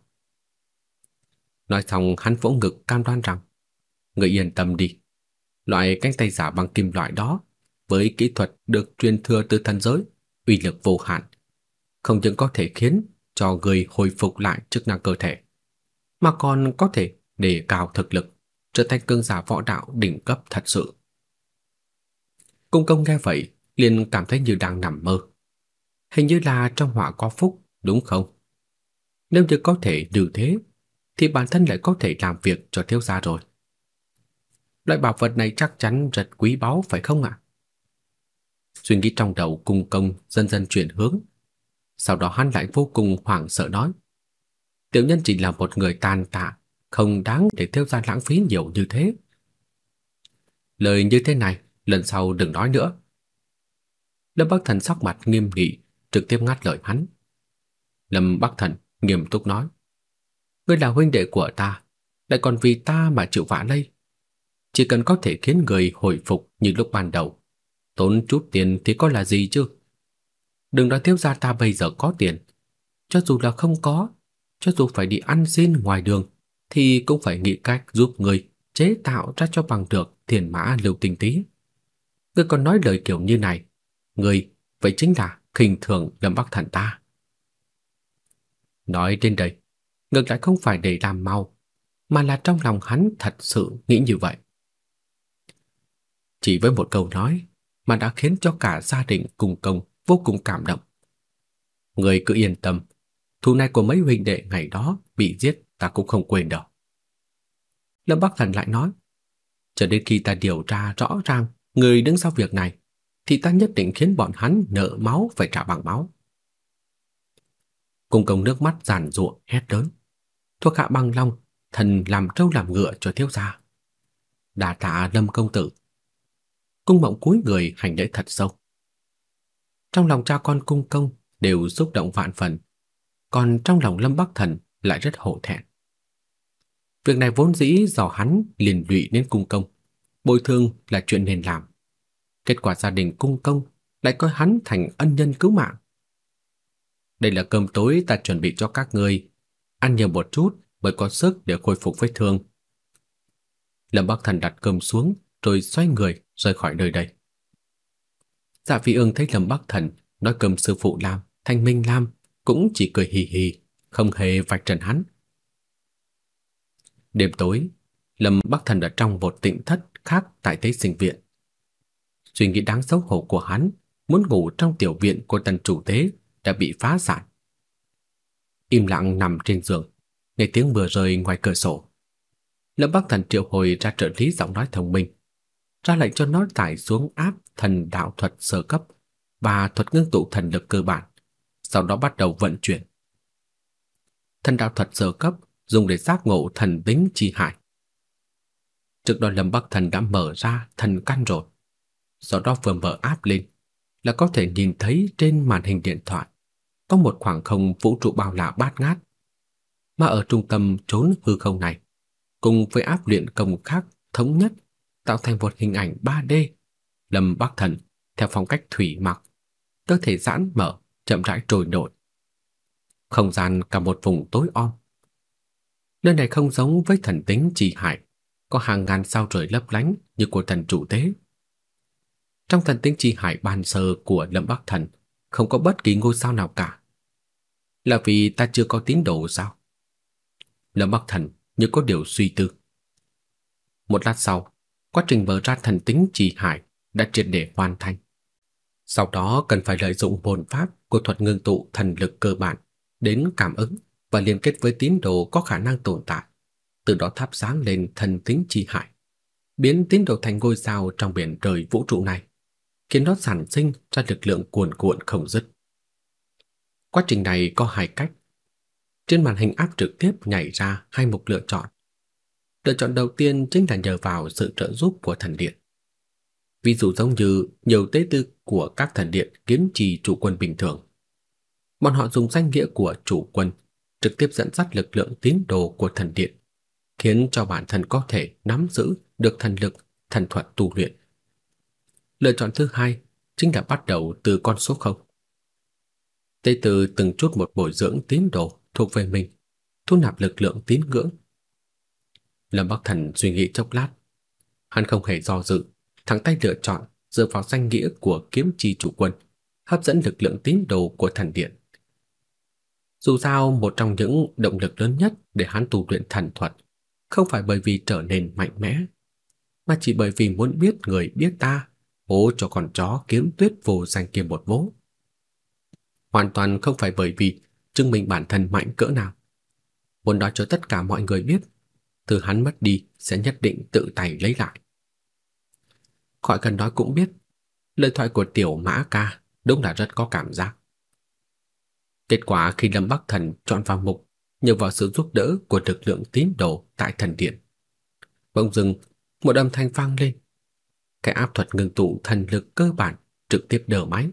Nói xong hắn vỗ ngực cam đoan rằng Người yên tâm đi Loại cánh tay giả bằng kim loại đó với kỹ thuật được truyền thừa từ thần giới, uy lực vô hạn, không những có thể khiến cho người hồi phục lại chức năng cơ thể, mà còn có thể đề cao thực lực, trở thành cường giả võ đạo đỉnh cấp thật sự. Cung công nghe vậy, liền cảm thấy như đang nằm mơ. Hình như là trong họa có phúc, đúng không? Nếu như có thể như thế, thì bản thân lại có thể làm việc cho thiếu gia rồi. Loại bảo vật này chắc chắn rất quý báu phải không ạ? Suy nghĩ trong đầu cung công dần dần chuyển hướng. Sau đó hắn lại vô cùng hoảng sợ nói. Tiểu nhân chỉ là một người tàn tạ, không đáng để tiêu gia lãng phí nhiều như thế. Lời như thế này, lần sau đừng nói nữa. Lâm Bắc Thần sắc mặt nghiêm nghị, trực tiếp ngắt lời hắn. Lâm Bắc Thần nghiêm túc nói: "Ngươi là huynh đệ của ta, lại còn vì ta mà chịu vạ lây. Chỉ cần có thể khiến người hồi phục như lúc ban đầu, tốn chút tiền thì có là gì chứ? Đừng nói thiếu gia ta bây giờ có tiền, cho dù là không có, cho dù phải đi ăn xin ngoài đường thì cũng phải nghĩ cách giúp người chế tạo ra cho bằng được tiền mã lưu tinh tí. Ngươi còn nói lời kiểu như này, ngươi vậy chính là khinh thường Lâm Bắc Thần ta. Nói trên đây, ngược lại không phải để làm mau, mà là trong lòng hắn thật sự nghĩ như vậy. Chỉ với một câu nói mà đã khiến cho cả gia đình cùng công vô cùng cảm động. Người cứ yên tâm, thù này của mấy huynh đệ ngày đó bị giết ta cũng không quên đâu. Lâm Bắc Thần lại nói, cho đến khi ta điều tra rõ ràng người đứng sau việc này, thì ta nhất định khiến bọn hắn nợ máu phải trả bằng máu. Cung công nước mắt giàn ruộng hét lớn, thuộc hạ băng long, thần làm trâu làm ngựa cho thiếu gia. Đà tạ Lâm công tử, Cung Mộng cúi người hành lễ thật sâu. Trong lòng cha con cung công đều xúc động vạn phần, còn trong lòng Lâm Bắc Thần lại rất hổ thẹn. Việc này vốn dĩ do hắn liền lụy đến cung công, bồi thường là chuyện nên làm. Kết quả gia đình cung công lại coi hắn thành ân nhân cứu mạng. Đây là cơm tối ta chuẩn bị cho các ngươi, ăn nhiều một chút mới có sức để khôi phục vết thương. Lâm Bắc Thần đặt cơm xuống, rồi xoay người rời khỏi nơi đây. Dạ Phi Ưng thấy Lâm Bắc Thần nói cầm sư phụ làm, Thanh Minh Lam cũng chỉ cười hì hì, không hề vạch trần hắn. Đêm tối, Lâm Bắc Thần ở trong một tịnh thất khác tại Tế Sinh viện. Suy nghĩ đáng xấu hổ của hắn, muốn ngủ trong tiểu viện của tần chủ tế đã bị phá sản. Im lặng nằm trên giường, nghe tiếng mưa rơi ngoài cửa sổ. Lâm Bắc Thần triệu hồi ra trợ lý giọng nói thông minh, ra lệnh cho nó tải xuống áp thần đạo thuật sơ cấp và thuật ngưng tụ thần lực cơ bản, sau đó bắt đầu vận chuyển. Thần đạo thuật sơ cấp dùng để giác ngộ thần tính chi hải. Trước đó Lâm Bắc Thần đã mở ra thần căn rồi. Sau đó vừa mở áp lên là có thể nhìn thấy trên màn hình điện thoại có một khoảng không vũ trụ bao la bát ngát. Mà ở trung tâm trốn hư không này, cùng với áp luyện công khác thống nhất tạo thành một hình ảnh 3D. Lâm Bắc Thần theo phong cách thủy mặc, cơ thể giãn mở, chậm rãi trồi nổi. Không gian cả một vùng tối om. Nơi này không giống với thần tính trì hải, có hàng ngàn sao trời lấp lánh như của thần chủ tế. Trong thần tính chi hải ban sơ của Lâm Bắc Thần không có bất kỳ ngôi sao nào cả. Là vì ta chưa có tín đồ sao? Lâm Bắc Thần như có điều suy tư. Một lát sau, quá trình mở ra thần tính chi hải đã triệt để hoàn thành. Sau đó cần phải lợi dụng bổn pháp của thuật ngưng tụ thần lực cơ bản đến cảm ứng và liên kết với tín đồ có khả năng tồn tại, từ đó thắp sáng lên thần tính chi hải, biến tín đồ thành ngôi sao trong biển trời vũ trụ này, khiến nó sản sinh ra lực lượng cuồn cuộn không dứt. Quá trình này có hai cách. Trên màn hình áp trực tiếp nhảy ra hai mục lựa chọn. Lựa chọn đầu tiên chính là nhờ vào sự trợ giúp của thần điện. Ví dụ giống như nhiều tế tư của các thần điện kiếm trì chủ quân bình thường. Bọn họ dùng danh nghĩa của chủ quân trực tiếp dẫn dắt lực lượng tín đồ của thần điện, khiến cho bản thân có thể nắm giữ được thần lực, thần thuật tu luyện. Lựa chọn thứ hai chính là bắt đầu từ con số 0. Tế tử từng chút một bồi dưỡng tín đồ thuộc về mình, thu nạp lực lượng tín ngưỡng. Lâm Bắc Thần suy nghĩ chốc lát, hắn không hề do dự, thẳng tay lựa chọn dựa vào danh nghĩa của kiếm chi chủ quân, hấp dẫn lực lượng tín đồ của thần điện. Dù sao một trong những động lực lớn nhất để hắn tu luyện thần thuật không phải bởi vì trở nên mạnh mẽ, mà chỉ bởi vì muốn biết người biết ta, hố cho con chó kiếm tuyết vô danh kia một vố. Hoàn toàn không phải bởi vì chứng minh bản thân mạnh cỡ nào. Muốn nói cho tất cả mọi người biết, từ hắn mất đi sẽ nhất định tự tay lấy lại. Khỏi cần nói cũng biết, lời thoại của tiểu mã ca đúng là rất có cảm giác. Kết quả khi Lâm Bắc Thần chọn vào mục nhờ vào sự giúp đỡ của lực lượng tín đồ tại thần điện. Bỗng dưng, một âm thanh vang lên. Cái áp thuật ngưng tụ thần lực cơ bản trực tiếp đờ máy,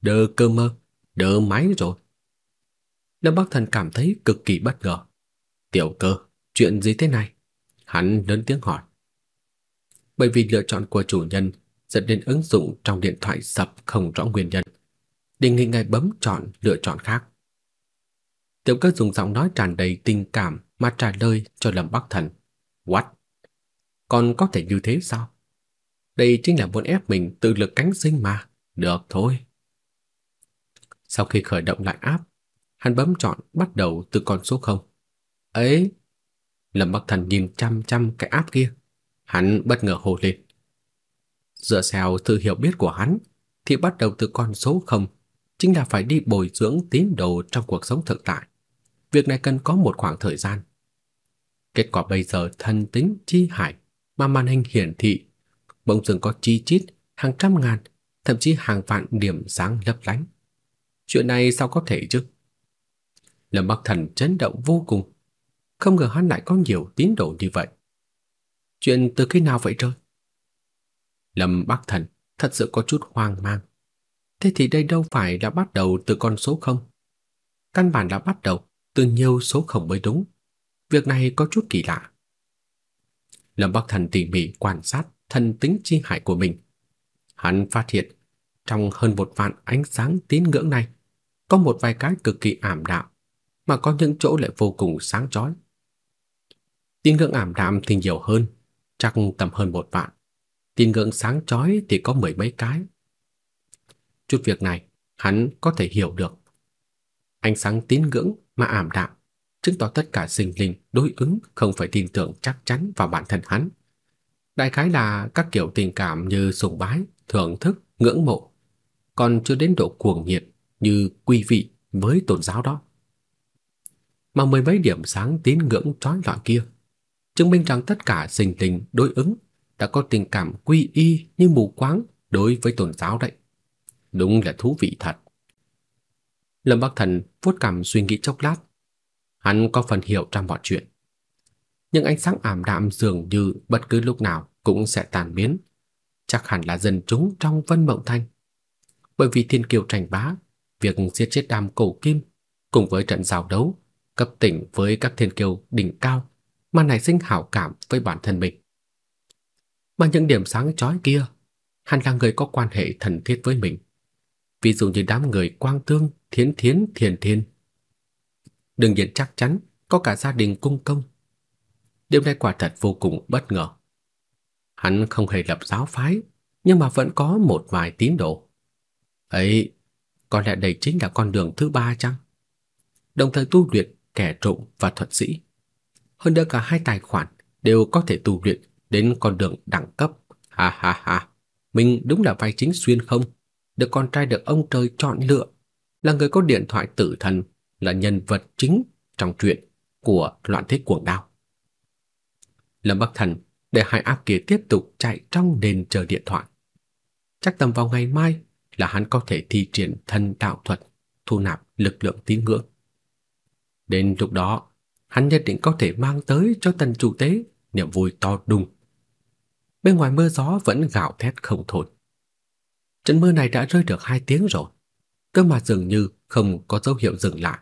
đờ cơ mơ, đờ máy rồi. Lâm Bắc Thần cảm thấy cực kỳ bất ngờ. Tiểu cơ, chuyện gì thế này? Hắn lớn tiếng hỏi. Bởi vì lựa chọn của chủ nhân dẫn đến ứng dụng trong điện thoại sập không rõ nguyên nhân. Đề nghị ngài bấm chọn lựa chọn khác. Tiểu cơ dùng giọng nói tràn đầy tình cảm mà trả lời cho Lâm Bắc Thần. What? Còn có thể như thế sao? Đây chính là muốn ép mình tự lực cánh sinh mà. Được thôi. Sau khi khởi động lại app, hắn bấm chọn bắt đầu từ con số 0. Ấy, Lâm Bắc Thần nhìn chăm chăm cái app kia, hắn bất ngờ hô lên. Dựa theo sự hiểu biết của hắn, thì bắt đầu từ con số 0 chính là phải đi bồi dưỡng tín đồ trong cuộc sống thực tại. Việc này cần có một khoảng thời gian. Kết quả bây giờ thần tính chi hải mà màn hình hiển thị bỗng dưng có chi chít hàng trăm ngàn, thậm chí hàng vạn điểm sáng lấp lánh. Chuyện này sao có thể chứ? Lâm Bắc Thần chấn động vô cùng, không ngờ hắn lại có nhiều tín đồ như vậy. Chuyện từ khi nào vậy trời? Lâm Bắc Thần thật sự có chút hoang mang. Thế thì đây đâu phải là bắt đầu từ con số không? Căn bản là bắt đầu từ nhiều số không mới đúng. Việc này có chút kỳ lạ. Lâm Bắc Thần tỉ mỉ quan sát thần tính chi hải của mình. Hắn phát hiện trong hơn một vạn ánh sáng tín ngưỡng này, có một vài cái cực kỳ ảm đạm, mà có những chỗ lại vô cùng sáng chói. Tín ngưỡng ảm đạm thì nhiều hơn, chắc tầm hơn một vạn. Tín ngưỡng sáng chói thì có mười mấy cái. Chút việc này, hắn có thể hiểu được. Ánh sáng tín ngưỡng mà ảm đạm, chứng tỏ tất cả sinh linh đối ứng không phải tin tưởng chắc chắn vào bản thân hắn. Đại khái là các kiểu tình cảm như sùng bái, thưởng thức, ngưỡng mộ, còn chưa đến độ cuồng nhiệt như quy vị với tôn giáo đó. Mà mười mấy điểm sáng tín ngưỡng trói lọi kia, chứng minh rằng tất cả sinh linh đối ứng đã có tình cảm quy y như mù quáng đối với tôn giáo đấy. Đúng là thú vị thật. Lâm Bắc Thần vuốt cằm suy nghĩ chốc lát. Hắn có phần hiểu trong mọi chuyện. Nhưng ánh sáng ảm đạm dường như bất cứ lúc nào cũng sẽ tàn biến. Chắc hẳn là dân chúng trong Vân Mộng thanh Bởi vì thiên kiều tranh bá, việc giết chết đàm cổ kim cùng với trận giao đấu cấp tỉnh với các thiên kiều đỉnh cao mà nảy sinh hảo cảm với bản thân mình. Mà những điểm sáng chói kia, hẳn là người có quan hệ thân thiết với mình. Ví dụ như đám người Quang Tương, Thiến Thiến, Thiền Thiên. Đương nhiên chắc chắn có cả gia đình cung công. Điều này quả thật vô cùng bất ngờ. Hắn không hề lập giáo phái, nhưng mà vẫn có một vài tín đồ. Ấy, có lẽ đây chính là con đường thứ ba chăng? Đồng thời tu luyện kẻ trộm và thuật sĩ. Hơn nữa cả hai tài khoản đều có thể tu luyện đến con đường đẳng cấp. Ha ha ha, mình đúng là vai chính xuyên không? Được con trai được ông trời chọn lựa, là người có điện thoại tử thần, là nhân vật chính trong truyện của loạn thế cuồng đao. Lâm Bắc Thần để hai áp kia tiếp tục chạy trong đền chờ điện thoại. Chắc tầm vào ngày mai là hắn có thể thi triển thân đạo thuật, thu nạp lực lượng tín ngưỡng. Đến lúc đó, hắn nhất định có thể mang tới cho tần chủ tế niềm vui to đùng. Bên ngoài mưa gió vẫn gào thét không thôi. Trận mưa này đã rơi được hai tiếng rồi, cơ mà dường như không có dấu hiệu dừng lại.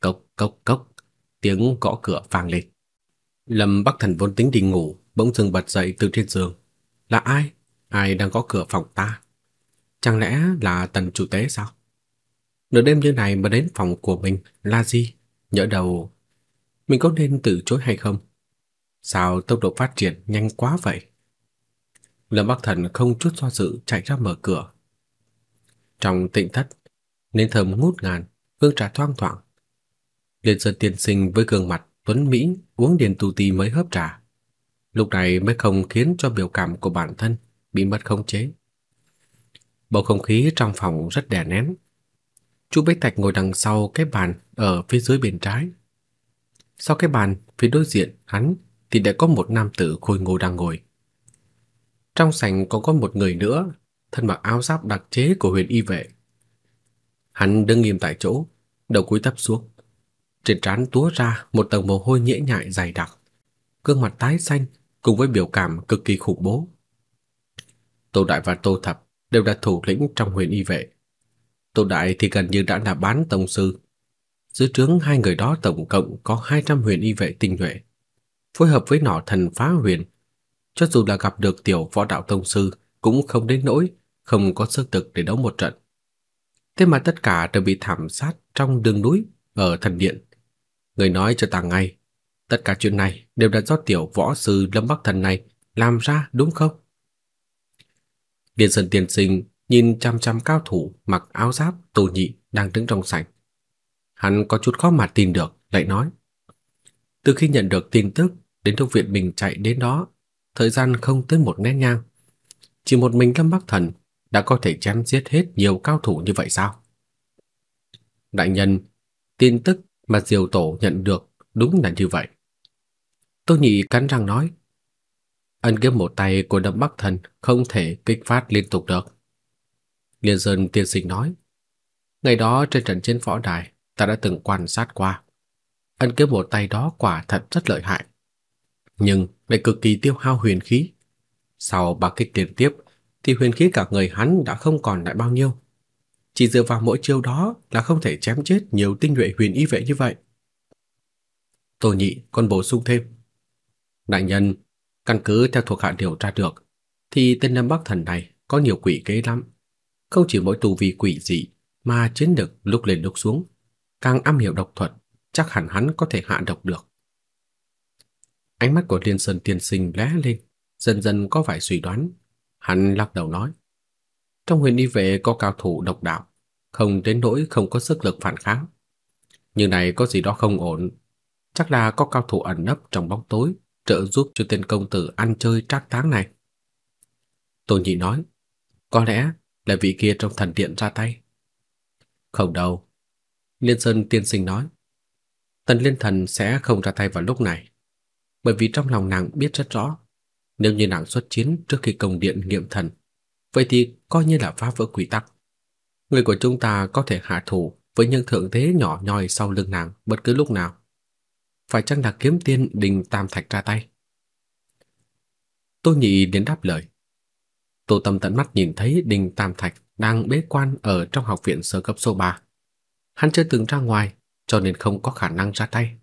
Cốc cốc cốc, tiếng gõ cửa vang lên. Lâm Bắc Thần vốn tính đi ngủ, bỗng dưng bật dậy từ trên giường. Là ai? Ai đang gõ cửa phòng ta? Chẳng lẽ là tần chủ tế sao? Nửa đêm như này mà đến phòng của mình là gì? Nhỡ đầu mình có nên từ chối hay không? Sao tốc độ phát triển nhanh quá vậy? Lâm Bắc Thần không chút do dự chạy ra mở cửa. Trong tịnh thất, nên thơm ngút ngàn, hương trà thoang thoảng. Liên Sơn tiên sinh với gương mặt tuấn mỹ uống điền tu ti mới hớp trà. Lúc này mới không khiến cho biểu cảm của bản thân bị mất khống chế. Bầu không khí trong phòng rất đè nén. Chu Bích Thạch ngồi đằng sau cái bàn ở phía dưới bên trái. Sau cái bàn phía đối diện hắn thì đã có một nam tử khôi ngô đang ngồi. Trong sảnh còn có một người nữa, thân mặc áo giáp đặc chế của huyền y vệ. Hắn đứng nghiêm tại chỗ, đầu cúi thấp xuống. Trên trán túa ra một tầng mồ hôi nhễ nhại dày đặc, gương mặt tái xanh cùng với biểu cảm cực kỳ khủng bố. Tô Đại và Tô Thập đều là thủ lĩnh trong huyền y vệ. Tô Đại thì gần như đã là bán tổng sư. Dưới trướng hai người đó tổng cộng có 200 huyền y vệ tinh nhuệ. Phối hợp với nỏ thần phá huyền, cho dù là gặp được tiểu võ đạo tông sư cũng không đến nỗi không có sức lực để đấu một trận. Thế mà tất cả đều bị thảm sát trong đường núi ở thần điện. Người nói cho ta ngay, tất cả chuyện này đều là do tiểu võ sư Lâm Bắc Thần này làm ra đúng không? Điện Sơn tiên sinh nhìn chăm chăm cao thủ mặc áo giáp tù nhị đang đứng trong sảnh. Hắn có chút khó mà tin được, lại nói: "Từ khi nhận được tin tức đến lúc viện mình chạy đến đó, thời gian không tới một nén nhang, chỉ một mình Lâm Bắc Thần đã có thể chém giết hết nhiều cao thủ như vậy sao?" Đại nhân, tin tức mà Diều Tổ nhận được đúng là như vậy. Tô Nhị cắn răng nói, ân kiếm một tay của Đâm Bắc Thần không thể kích phát liên tục được. Liên Sơn tiên sinh nói, ngày đó trên trận chiến võ đài, ta đã từng quan sát qua. Ân kiếm bộ tay đó quả thật rất lợi hại, nhưng lại cực kỳ tiêu hao huyền khí. Sau ba kích liên tiếp, thì huyền khí cả người hắn đã không còn lại bao nhiêu. Chỉ dựa vào mỗi chiêu đó là không thể chém chết nhiều tinh nhuệ huyền y vệ như vậy. Tô Nhị còn bổ sung thêm. Đại nhân, căn cứ theo thuộc hạ điều tra được, thì tên Nam Bắc Thần này có nhiều quỷ kế lắm. Không chỉ mỗi tu vi quỷ dị, mà chiến lực lúc lên lúc xuống. Càng am hiểu độc thuật, chắc hẳn hắn có thể hạ độc được. Ánh mắt của Liên Sơn tiên sinh lóe lên, dần dần có vài suy đoán. Hắn lắc đầu nói. Trong huyền y vệ có cao thủ độc đạo, không đến nỗi không có sức lực phản kháng. Nhưng này có gì đó không ổn, chắc là có cao thủ ẩn nấp trong bóng tối, trợ giúp cho tên công tử ăn chơi trác táng này. Tô Nhị nói, có lẽ là vị kia trong thần điện ra tay. Không đâu. Liên Sơn tiên sinh nói, Tần Liên Thần sẽ không ra tay vào lúc này, bởi vì trong lòng nàng biết rất rõ, nếu như nàng xuất chiến trước khi công điện nghiệm thần, vậy thì coi như là phá vỡ quy tắc. Người của chúng ta có thể hạ thủ với những thượng thế nhỏ nhoi sau lưng nàng bất cứ lúc nào phải chăng là kiếm tiên Đình Tam Thạch ra tay? Tô Nhị đến đáp lời. Tô Tâm tận mắt nhìn thấy Đình Tam Thạch đang bế quan ở trong học viện sơ cấp số 3. Hắn chưa từng ra ngoài, cho nên không có khả năng ra tay.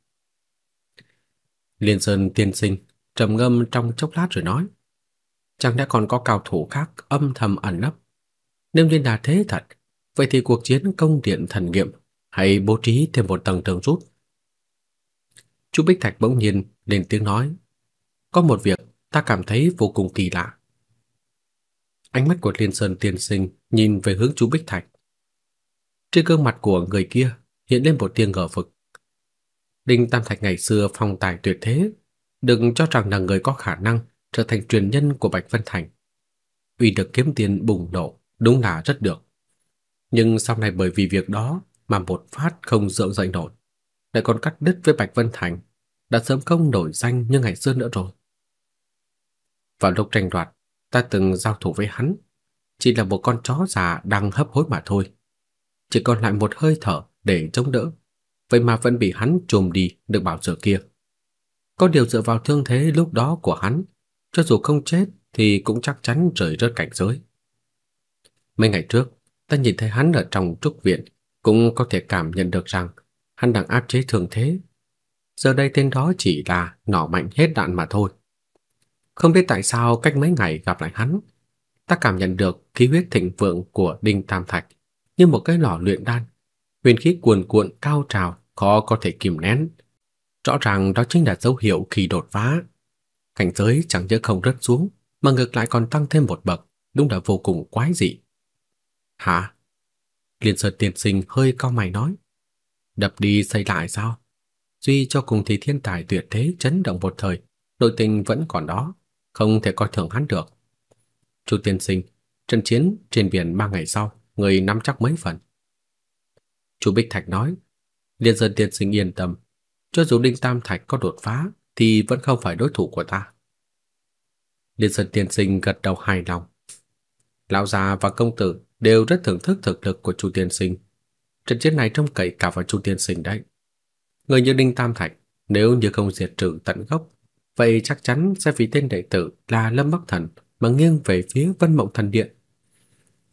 Liên Sơn tiên sinh trầm ngâm trong chốc lát rồi nói: "Chẳng lẽ còn có cao thủ khác âm thầm ẩn nấp? Nếu như là thế thật, vậy thì cuộc chiến công điện thần nghiệm hãy bố trí thêm một tầng tường rút Chu Bích Thạch bỗng nhiên lên tiếng nói, có một việc ta cảm thấy vô cùng kỳ lạ. Ánh mắt của Liên Sơn tiên sinh nhìn về hướng chú Bích Thạch. Trên gương mặt của người kia hiện lên một tia ngờ vực. Đinh Tam Thạch ngày xưa phong tài tuyệt thế, đừng cho rằng là người có khả năng trở thành truyền nhân của Bạch Vân Thành. Uy được kiếm tiền bùng nổ, đúng là rất được. Nhưng sau này bởi vì việc đó mà một phát không dượng dậy nổi, lại còn cắt đứt với Bạch Vân Thành, đã sớm không nổi danh như ngày xưa nữa rồi. Vào lúc tranh đoạt, ta từng giao thủ với hắn, chỉ là một con chó già đang hấp hối mà thôi. Chỉ còn lại một hơi thở để chống đỡ, vậy mà vẫn bị hắn trùm đi được bảo trợ kia. Có điều dựa vào thương thế lúc đó của hắn, cho dù không chết thì cũng chắc chắn rời rớt cảnh giới. Mấy ngày trước, ta nhìn thấy hắn ở trong trúc viện, cũng có thể cảm nhận được rằng hắn đang áp chế thương thế. Giờ đây tên đó chỉ là nỏ mạnh hết đạn mà thôi. Không biết tại sao cách mấy ngày gặp lại hắn, ta cảm nhận được khí huyết thịnh vượng của Đinh Tam Thạch như một cái lò luyện đan, huyền khí cuồn cuộn cao trào, khó có thể kìm nén. Rõ ràng đó chính là dấu hiệu khi đột phá. Cảnh giới chẳng những không rớt xuống, mà ngược lại còn tăng thêm một bậc, đúng là vô cùng quái dị. Hả? Liên Sơn tiên sinh hơi cau mày nói. Đập đi xây lại sao? Duy cho cùng thì thiên tài tuyệt thế chấn động một thời, nội tình vẫn còn đó, không thể coi thường hắn được. Chu tiên sinh, trận chiến trên biển ba ngày sau, người nắm chắc mấy phần? Chu Bích Thạch nói, Liên Sơn tiên sinh yên tâm, cho dù Đinh Tam Thạch có đột phá thì vẫn không phải đối thủ của ta. Liên Sơn tiên sinh gật đầu hài lòng. Lão già và công tử đều rất thưởng thức thực lực của Chu tiên sinh. Trận chiến này trông cậy cả vào Chu tiên sinh đấy. Người như Đinh Tam Thạch, nếu như không diệt trừ tận gốc, vậy chắc chắn sẽ vì tên đệ tử là Lâm Bắc Thần mà nghiêng về phía Vân Mộng Thần Điện.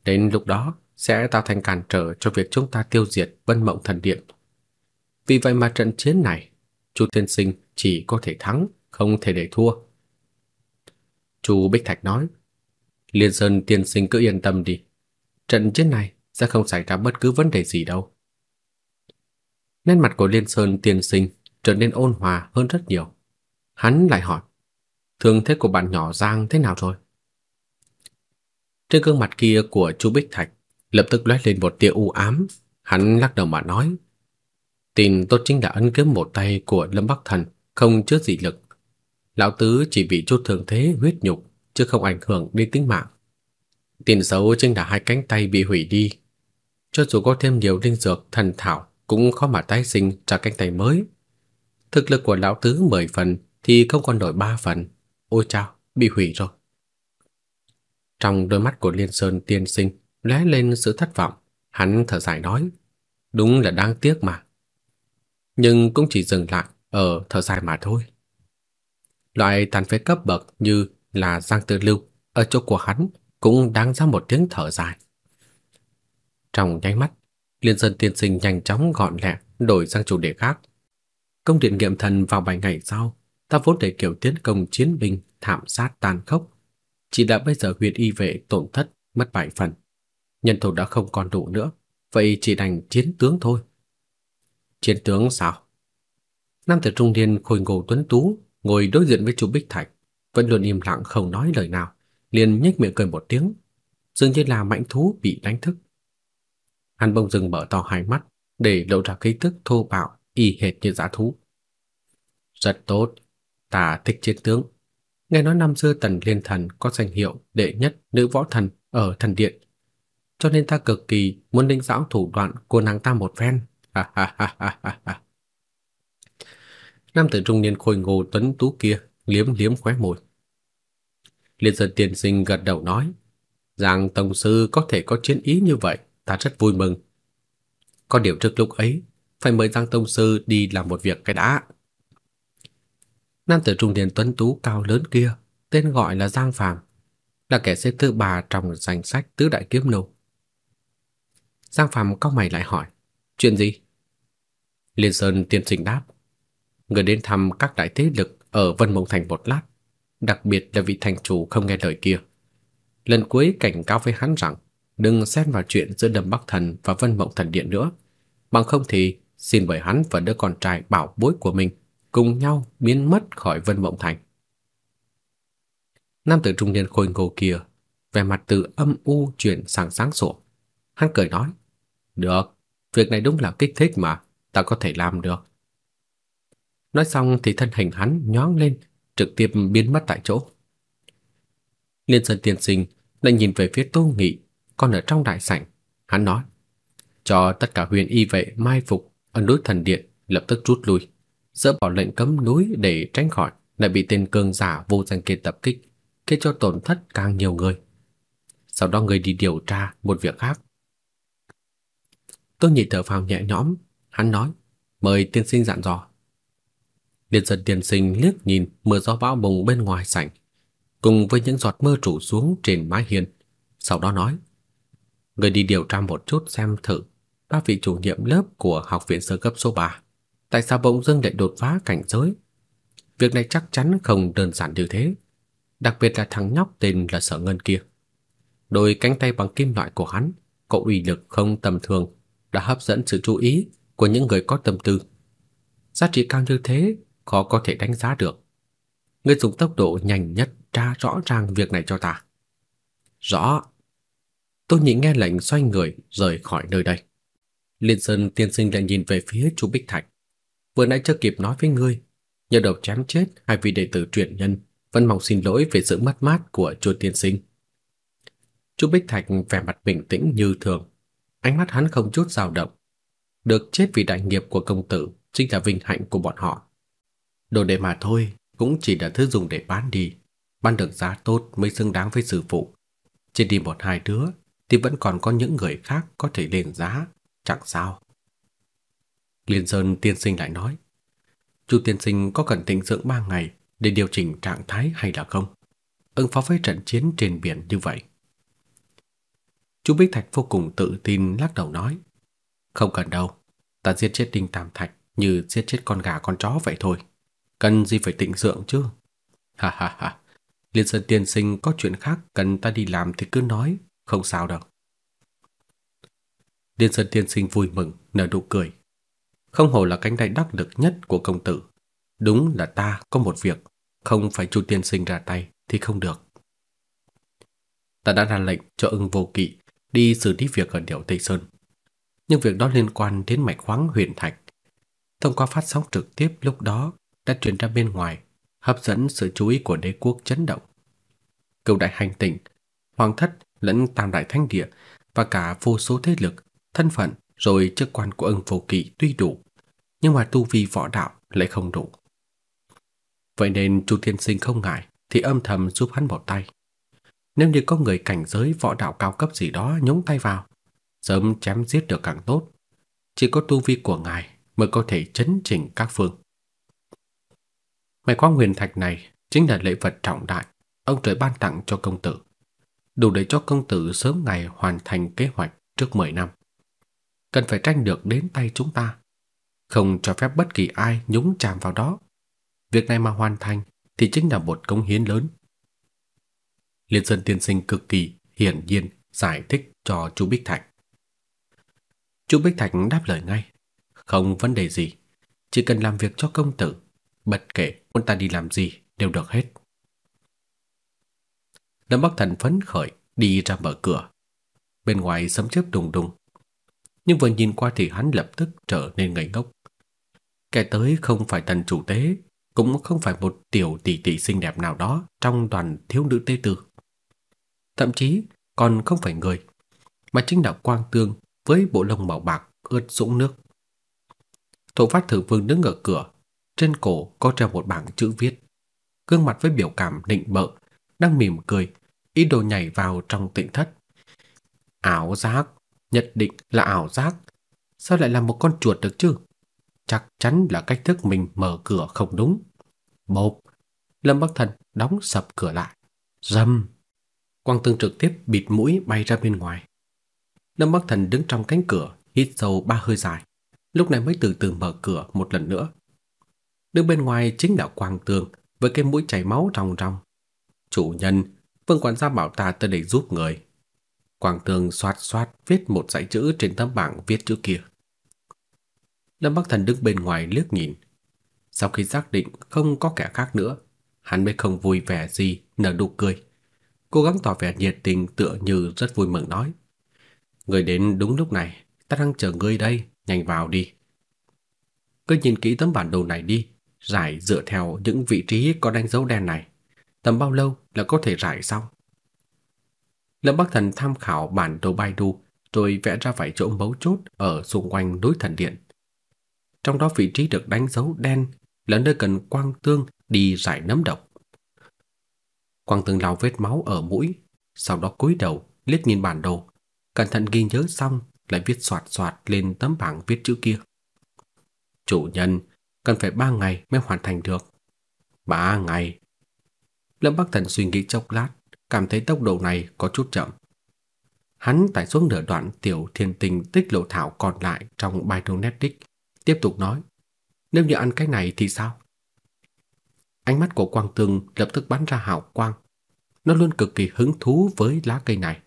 Đến lúc đó sẽ tạo thành cản trở cho việc chúng ta tiêu diệt Vân Mộng Thần Điện. Vì vậy mà trận chiến này, Chu tiên sinh chỉ có thể thắng, không thể để thua. Chu Bích Thạch nói, Liên Sơn tiên sinh cứ yên tâm đi. Trận chiến này sẽ không xảy ra bất cứ vấn đề gì đâu. Nét mặt của Liên Sơn tiên sinh trở nên ôn hòa hơn rất nhiều. Hắn lại hỏi, thương thế của bạn nhỏ Giang thế nào rồi? Trên gương mặt kia của Chu Bích Thạch lập tức lóe lên một tia u ám, hắn lắc đầu mà nói, tin tốt chính là ấn kiếm một tay của Lâm Bắc Thần không chứa dị lực. Lão tứ chỉ bị chút thương thế huyết nhục chứ không ảnh hưởng đến tính mạng. Tin xấu chính là hai cánh tay bị hủy đi. Cho dù có thêm nhiều linh dược thần thảo cũng khó mà tái sinh ra cánh tay mới. Thực lực của lão tứ 10 phần thì không còn nổi 3 phần. Ôi chao, bị hủy rồi. Trong đôi mắt của Liên Sơn tiên sinh lóe lên sự thất vọng, hắn thở dài nói, đúng là đáng tiếc mà. Nhưng cũng chỉ dừng lại ở thở dài mà thôi. Loại tàn phế cấp bậc như là Giang Tư Lưu ở chỗ của hắn cũng đáng ra một tiếng thở dài. Trong nháy mắt, Liên Sơn tiên sinh nhanh chóng gọn lẹ đổi sang chủ đề khác. Công điện nghiệm thần vào 7 ngày sau, ta vốn để kiểu tiến công chiến binh thảm sát tàn khốc, chỉ là bây giờ huyện y vệ tổn thất mất 7 phần. Nhân thủ đã không còn đủ nữa, vậy chỉ đành chiến tướng thôi. Chiến tướng sao? Nam tử trung niên khôi ngô tuấn tú ngồi đối diện với Chu Bích Thạch, vẫn luôn im lặng không nói lời nào, liền nhếch miệng cười một tiếng, dường như là mãnh thú bị đánh thức. Hắn bỗng dừng mở to hai mắt để lộ ra khí tức thô bạo y hệt như dã thú. Rất tốt, ta thích chiến tướng. Nghe nói năm xưa Tần Liên Thần có danh hiệu đệ nhất nữ võ thần ở thần điện, cho nên ta cực kỳ muốn đánh giáo thủ đoạn của nàng ta một phen. Ha ha ha ha ha. Nam tử trung niên khôi ngô tuấn tú kia liếm liếm khóe môi. Liên Sơn tiên sinh gật đầu nói, rằng tổng sư có thể có chiến ý như vậy, ta rất vui mừng. Có điều trước lúc ấy, phải mời Giang Tông Sư đi làm một việc cái đã. Nam tử trung niên tuấn tú cao lớn kia, tên gọi là Giang Phàm, là kẻ xếp thứ ba trong danh sách tứ đại kiếm nô. Giang Phàm cau mày lại hỏi, chuyện gì? Liên Sơn tiên sinh đáp, người đến thăm các đại thế lực ở Vân Mộng Thành một lát, đặc biệt là vị thành chủ không nghe lời kia. Lần cuối cảnh cáo với hắn rằng đừng xen vào chuyện giữa Đầm Bắc Thần và Vân Mộng Thần Điện nữa, bằng không thì xin bởi hắn và đứa con trai bảo bối của mình cùng nhau biến mất khỏi Vân Mộng Thành. Nam tử trung niên khôi ngô kia, vẻ mặt từ âm u chuyển sang sáng sủa. Hắn cười nói: "Được, việc này đúng là kích thích mà, ta có thể làm được." Nói xong thì thân hình hắn nhoáng lên, trực tiếp biến mất tại chỗ. Liên Sơn tiên sinh lại nhìn về phía Tô Nghị, còn ở trong đại sảnh, hắn nói: "Cho tất cả huyền y vệ mai phục ở núi thần điện lập tức rút lui, dỡ bỏ lệnh cấm núi để tránh khỏi lại bị tên cường giả vô danh kia tập kích, khiến cho tổn thất càng nhiều người. Sau đó người đi điều tra một việc khác." Tôi Nhị thở phào nhẹ nhõm, hắn nói: "Mời tiên sinh dặn dò." điện giật tiên sinh liếc nhìn mưa gió bão bùng bên ngoài sảnh, cùng với những giọt mưa trụ xuống trên mái hiên, sau đó nói: "Người đi điều tra một chút xem thử, ba vị chủ nhiệm lớp của học viện sơ cấp số 3, tại sao bỗng dưng lại đột phá cảnh giới? Việc này chắc chắn không đơn giản như thế, đặc biệt là thằng nhóc tên là Sở Ngân kia. Đôi cánh tay bằng kim loại của hắn có uy lực không tầm thường, đã hấp dẫn sự chú ý của những người có tâm tư. Giá trị cao như thế khó có thể đánh giá được. Ngươi dùng tốc độ nhanh nhất tra rõ ràng việc này cho ta. Rõ. Tôi nhịn nghe lệnh xoay người rời khỏi nơi đây. Liên Sơn tiên sinh lại nhìn về phía Chu Bích Thạch. Vừa nãy chưa kịp nói với ngươi, nhờ đầu chém chết hai vị đệ tử truyền nhân, vẫn mong xin lỗi về sự mất mát của Chu tiên sinh. Chu Bích Thạch vẻ mặt bình tĩnh như thường, ánh mắt hắn không chút dao động. Được chết vì đại nghiệp của công tử chính là vinh hạnh của bọn họ. Đồ đệ mà thôi, cũng chỉ là thứ dùng để bán đi, bán được giá tốt mới xứng đáng với sư phụ. Chết đi một hai đứa thì vẫn còn có những người khác có thể lên giá, chẳng sao. Liên Sơn tiên sinh lại nói, Chu tiên sinh có cần tĩnh dưỡng ba ngày để điều chỉnh trạng thái hay là không? Ứng phó với trận chiến trên biển như vậy. Chu Bích Thạch vô cùng tự tin lắc đầu nói, không cần đâu, ta giết chết Đinh Tam Thạch như giết chết con gà con chó vậy thôi cần gì phải tịnh dưỡng chứ? Ha ha ha, Liên Sơn tiên sinh có chuyện khác cần ta đi làm thì cứ nói, không sao đâu. Liên Sơn tiên sinh vui mừng, nở nụ cười. Không hổ là cánh tay đắc lực nhất của công tử. Đúng là ta có một việc, không phải Chu tiên sinh ra tay thì không được. Ta đã ra lệnh cho ưng vô kỵ đi xử lý việc ở điệu Tây Sơn. Nhưng việc đó liên quan đến mạch khoáng huyền thạch. Thông qua phát sóng trực tiếp lúc đó đã truyền ra bên ngoài, hấp dẫn sự chú ý của đế quốc chấn động. Cửu đại hành tinh, hoàng thất lẫn tam đại thánh địa và cả vô số thế lực, thân phận rồi chức quan của ưng vô kỵ tuy đủ, nhưng mà tu vi võ đạo lại không đủ. Vậy nên Chu Thiên Sinh không ngại thì âm thầm giúp hắn một tay. Nếu như có người cảnh giới võ đạo cao cấp gì đó nhúng tay vào, sớm chém giết được càng tốt. Chỉ có tu vi của ngài mới có thể chấn chỉnh các phương. mày khoáng huyền thạch này chính là lễ vật trọng đại ông trời ban tặng cho công tử, đủ để cho công tử sớm ngày hoàn thành kế hoạch trước 10 năm. Cần phải tranh được đến tay chúng ta, không cho phép bất kỳ ai nhúng chàm vào đó. Việc này mà hoàn thành thì chính là một công hiến lớn. Liên Sơn tiên sinh cực kỳ hiển nhiên giải thích cho chú Bích Thạch. Chú Bích Thạch đáp lời ngay, không vấn đề gì, chỉ cần làm việc cho công tử bất kể muốn ta đi làm gì đều được hết. Lâm Bắc Thần phấn khởi đi ra mở cửa. Bên ngoài sấm chớp đùng đùng. Nhưng vừa nhìn qua thì hắn lập tức trở nên ngây ngốc. Kẻ tới không phải tần chủ tế, cũng không phải một tiểu tỷ tỷ xinh đẹp nào đó trong đoàn thiếu nữ tế tử. Thậm chí còn không phải người, mà chính là Quang Tương với bộ lông màu bạc ướt sũng nước. Thổ phát thử vương đứng ở cửa, trên cổ có treo một bảng chữ viết. Gương mặt với biểu cảm định bợ, đang mỉm cười, ý đồ nhảy vào trong tịnh thất. Ảo giác, nhất định là ảo giác. Sao lại là một con chuột được chứ? Chắc chắn là cách thức mình mở cửa không đúng. Bộp, Lâm Bắc Thần đóng sập cửa lại. Rầm, quang tương trực tiếp bịt mũi bay ra bên ngoài. Lâm Bắc Thần đứng trong cánh cửa, hít sâu ba hơi dài, lúc này mới từ từ mở cửa một lần nữa. Đứng bên ngoài chính là Quang Tường với cái mũi chảy máu ròng ròng. Chủ nhân, Vương quản gia bảo ta tới để giúp người. Quang Tường xoát xoát viết một dãy chữ trên tấm bảng viết chữ kia. Lâm Bắc Thần đứng bên ngoài liếc nhìn. Sau khi xác định không có kẻ khác nữa, hắn mới không vui vẻ gì nở nụ cười, cố gắng tỏ vẻ nhiệt tình tựa như rất vui mừng nói: "Ngươi đến đúng lúc này, ta đang chờ ngươi đây, nhanh vào đi." cứ nhìn kỹ tấm bản đồ này đi, rải dựa theo những vị trí có đánh dấu đen này, tầm bao lâu là có thể rải xong. Lâm Bắc Thần tham khảo bản đồ Baidu rồi vẽ ra vài chỗ mấu chốt ở xung quanh núi thần điện. Trong đó vị trí được đánh dấu đen là nơi cần Quang Tương đi giải nấm độc. Quang từng lau vết máu ở mũi, sau đó cúi đầu liếc nhìn bản đồ, cẩn thận ghi nhớ xong lại viết soạt soạt lên tấm bảng viết chữ kia. Chủ nhân, cần phải ba ngày mới hoàn thành được. Ba ngày. Lâm Bắc Thần suy nghĩ chốc lát, cảm thấy tốc độ này có chút chậm. Hắn tải xuống nửa đoạn tiểu thiên tình tích lộ thảo còn lại trong Bionetic, tiếp tục nói, nếu như ăn cái này thì sao? Ánh mắt của Quang Tường lập tức bắn ra hào quang. Nó luôn cực kỳ hứng thú với lá cây này.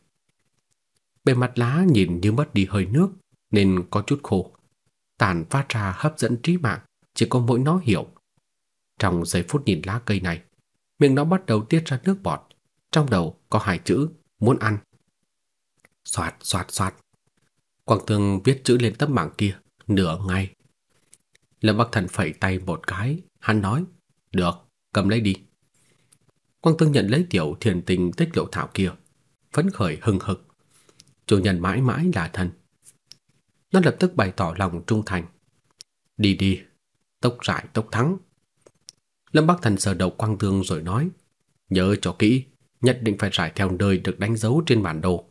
Bề mặt lá nhìn như mất đi hơi nước nên có chút khô. Tàn phát ra hấp dẫn trí mạng, chỉ có mỗi nó hiểu. Trong giây phút nhìn lá cây này, miệng nó bắt đầu tiết ra nước bọt, trong đầu có hai chữ muốn ăn. Soạt soạt soạt. Quang Tường viết chữ lên tấm bảng kia, nửa ngày. Lâm Bắc Thần phẩy tay một cái, hắn nói, "Được, cầm lấy đi." Quang Tương nhận lấy tiểu thiền tình tích lộ thảo kia, phấn khởi hừng hực. Chủ nhân mãi mãi là thần. Nó lập tức bày tỏ lòng trung thành. "Đi đi, tốc rải tốc thắng." Lâm Bắc Thần sờ đầu Quang Tương rồi nói, "Nhớ cho kỹ, nhất định phải rải theo nơi được đánh dấu trên bản đồ."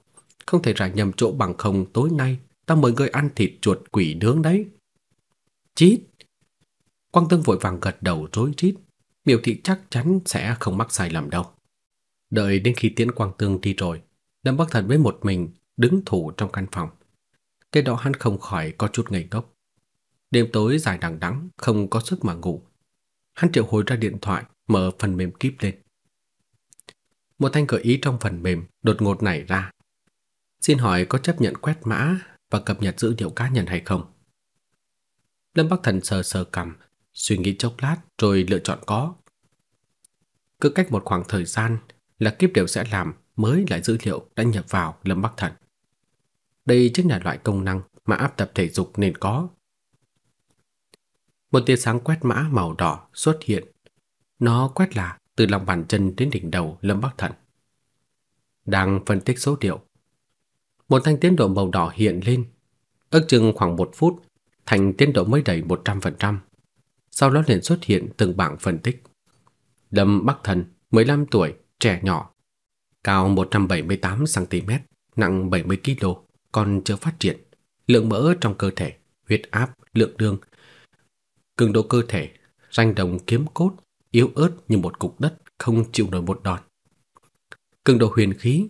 không thể rải nhầm chỗ bằng không tối nay ta mời ngươi ăn thịt chuột quỷ nướng đấy. Chít. Quang Tương vội vàng gật đầu rối rít, biểu thị chắc chắn sẽ không mắc sai lầm đâu. Đợi đến khi Tiễn Quang Tương đi rồi, Lâm Bắc Thần với một mình đứng thủ trong căn phòng. Cái đó hắn không khỏi có chút ngây ngốc. Đêm tối dài đằng đẵng, không có sức mà ngủ. Hắn triệu hồi ra điện thoại, mở phần mềm kíp lên. Một thanh gợi ý trong phần mềm đột ngột nảy ra. Xin hỏi có chấp nhận quét mã và cập nhật dữ liệu cá nhân hay không? Lâm Bắc Thần sờ sờ cằm, suy nghĩ chốc lát rồi lựa chọn có. Cứ cách một khoảng thời gian là kiếp đều sẽ làm mới lại dữ liệu đã nhập vào Lâm Bắc Thần. Đây chính là loại công năng mà áp tập thể dục nên có. Một tia sáng quét mã màu đỏ xuất hiện. Nó quét là từ lòng bàn chân đến đỉnh đầu Lâm Bắc Thần. Đang phân tích số liệu, một thanh tiến độ màu đỏ hiện lên, ước chừng khoảng một phút, thành tiến độ mới đầy 100%. Sau đó liền xuất hiện từng bảng phân tích. Lâm Bắc Thần, 15 tuổi, trẻ nhỏ, cao 178 cm, nặng 70 kg, còn chưa phát triển, lượng mỡ trong cơ thể, huyết áp, lượng đường, cường độ cơ thể, ranh đồng kiếm cốt, yếu ớt như một cục đất không chịu nổi một đòn. Cường độ huyền khí,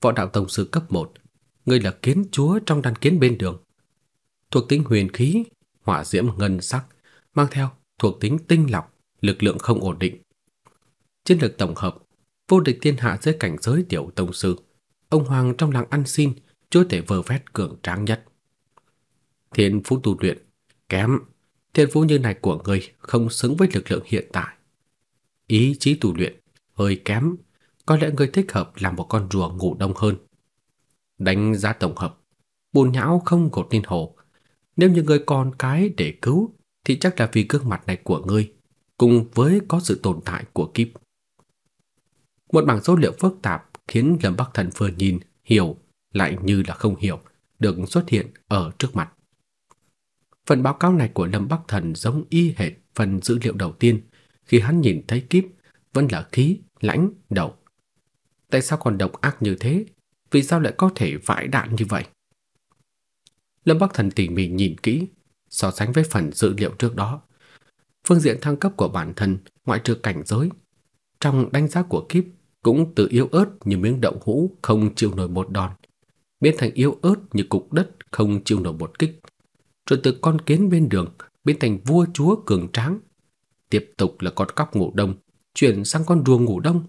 võ đạo tông sư cấp 1, ngươi là kiến chúa trong đàn kiến bên đường. Thuộc tính huyền khí, hỏa diễm ngân sắc, mang theo thuộc tính tinh lọc, lực lượng không ổn định. Chiến lược tổng hợp, vô địch thiên hạ dưới cảnh giới tiểu tông sư, ông hoàng trong làng ăn xin, chúa thể vờ vét cường tráng nhất. Thiên phú tu luyện kém, thiên phú như này của ngươi không xứng với lực lượng hiện tại. Ý chí tu luyện hơi kém, có lẽ ngươi thích hợp làm một con rùa ngủ đông hơn. Đánh giá tổng hợp, bùn nhão không gột nên hồ. Nếu như ngươi còn cái để cứu thì chắc là vì gương mặt này của ngươi cùng với có sự tồn tại của kíp Một bảng số liệu phức tạp khiến Lâm Bắc Thần vừa nhìn, hiểu lại như là không hiểu, được xuất hiện ở trước mặt. Phần báo cáo này của Lâm Bắc Thần giống y hệt phần dữ liệu đầu tiên khi hắn nhìn thấy kíp vẫn là khí, lãnh, độc Tại sao còn độc ác như thế? vì sao lại có thể vãi đạn như vậy? Lâm Bắc Thần tỉ mỉ nhìn kỹ, so sánh với phần dữ liệu trước đó. Phương diện thăng cấp của bản thân ngoại trừ cảnh giới, trong đánh giá của kiếp cũng từ yếu ớt như miếng đậu hũ không chịu nổi một đòn, biến thành yếu ớt như cục đất không chịu nổi một kích, rồi từ con kiến bên đường biến thành vua chúa cường tráng, tiếp tục là con cóc ngủ đông, chuyển sang con rùa ngủ đông,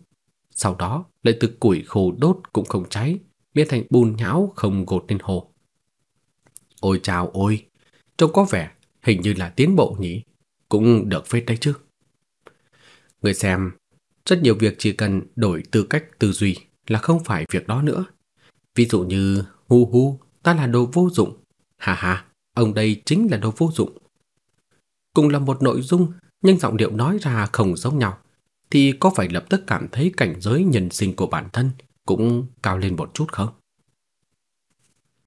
sau đó lại từ củi khô đốt cũng không cháy, biến thành bùn nhão không gột lên hồ. Ôi chào ôi, trông có vẻ hình như là tiến bộ nhỉ, cũng được phết đấy chứ. Người xem, Rất nhiều việc chỉ cần đổi tư cách tư duy là không phải việc đó nữa. Ví dụ như hu hu, ta là đồ vô dụng. Hà hà, ông đây chính là đồ vô dụng. Cùng là một nội dung, nhưng giọng điệu nói ra không giống nhau, thì có phải lập tức cảm thấy cảnh giới nhân sinh của bản thân cũng cao lên một chút không?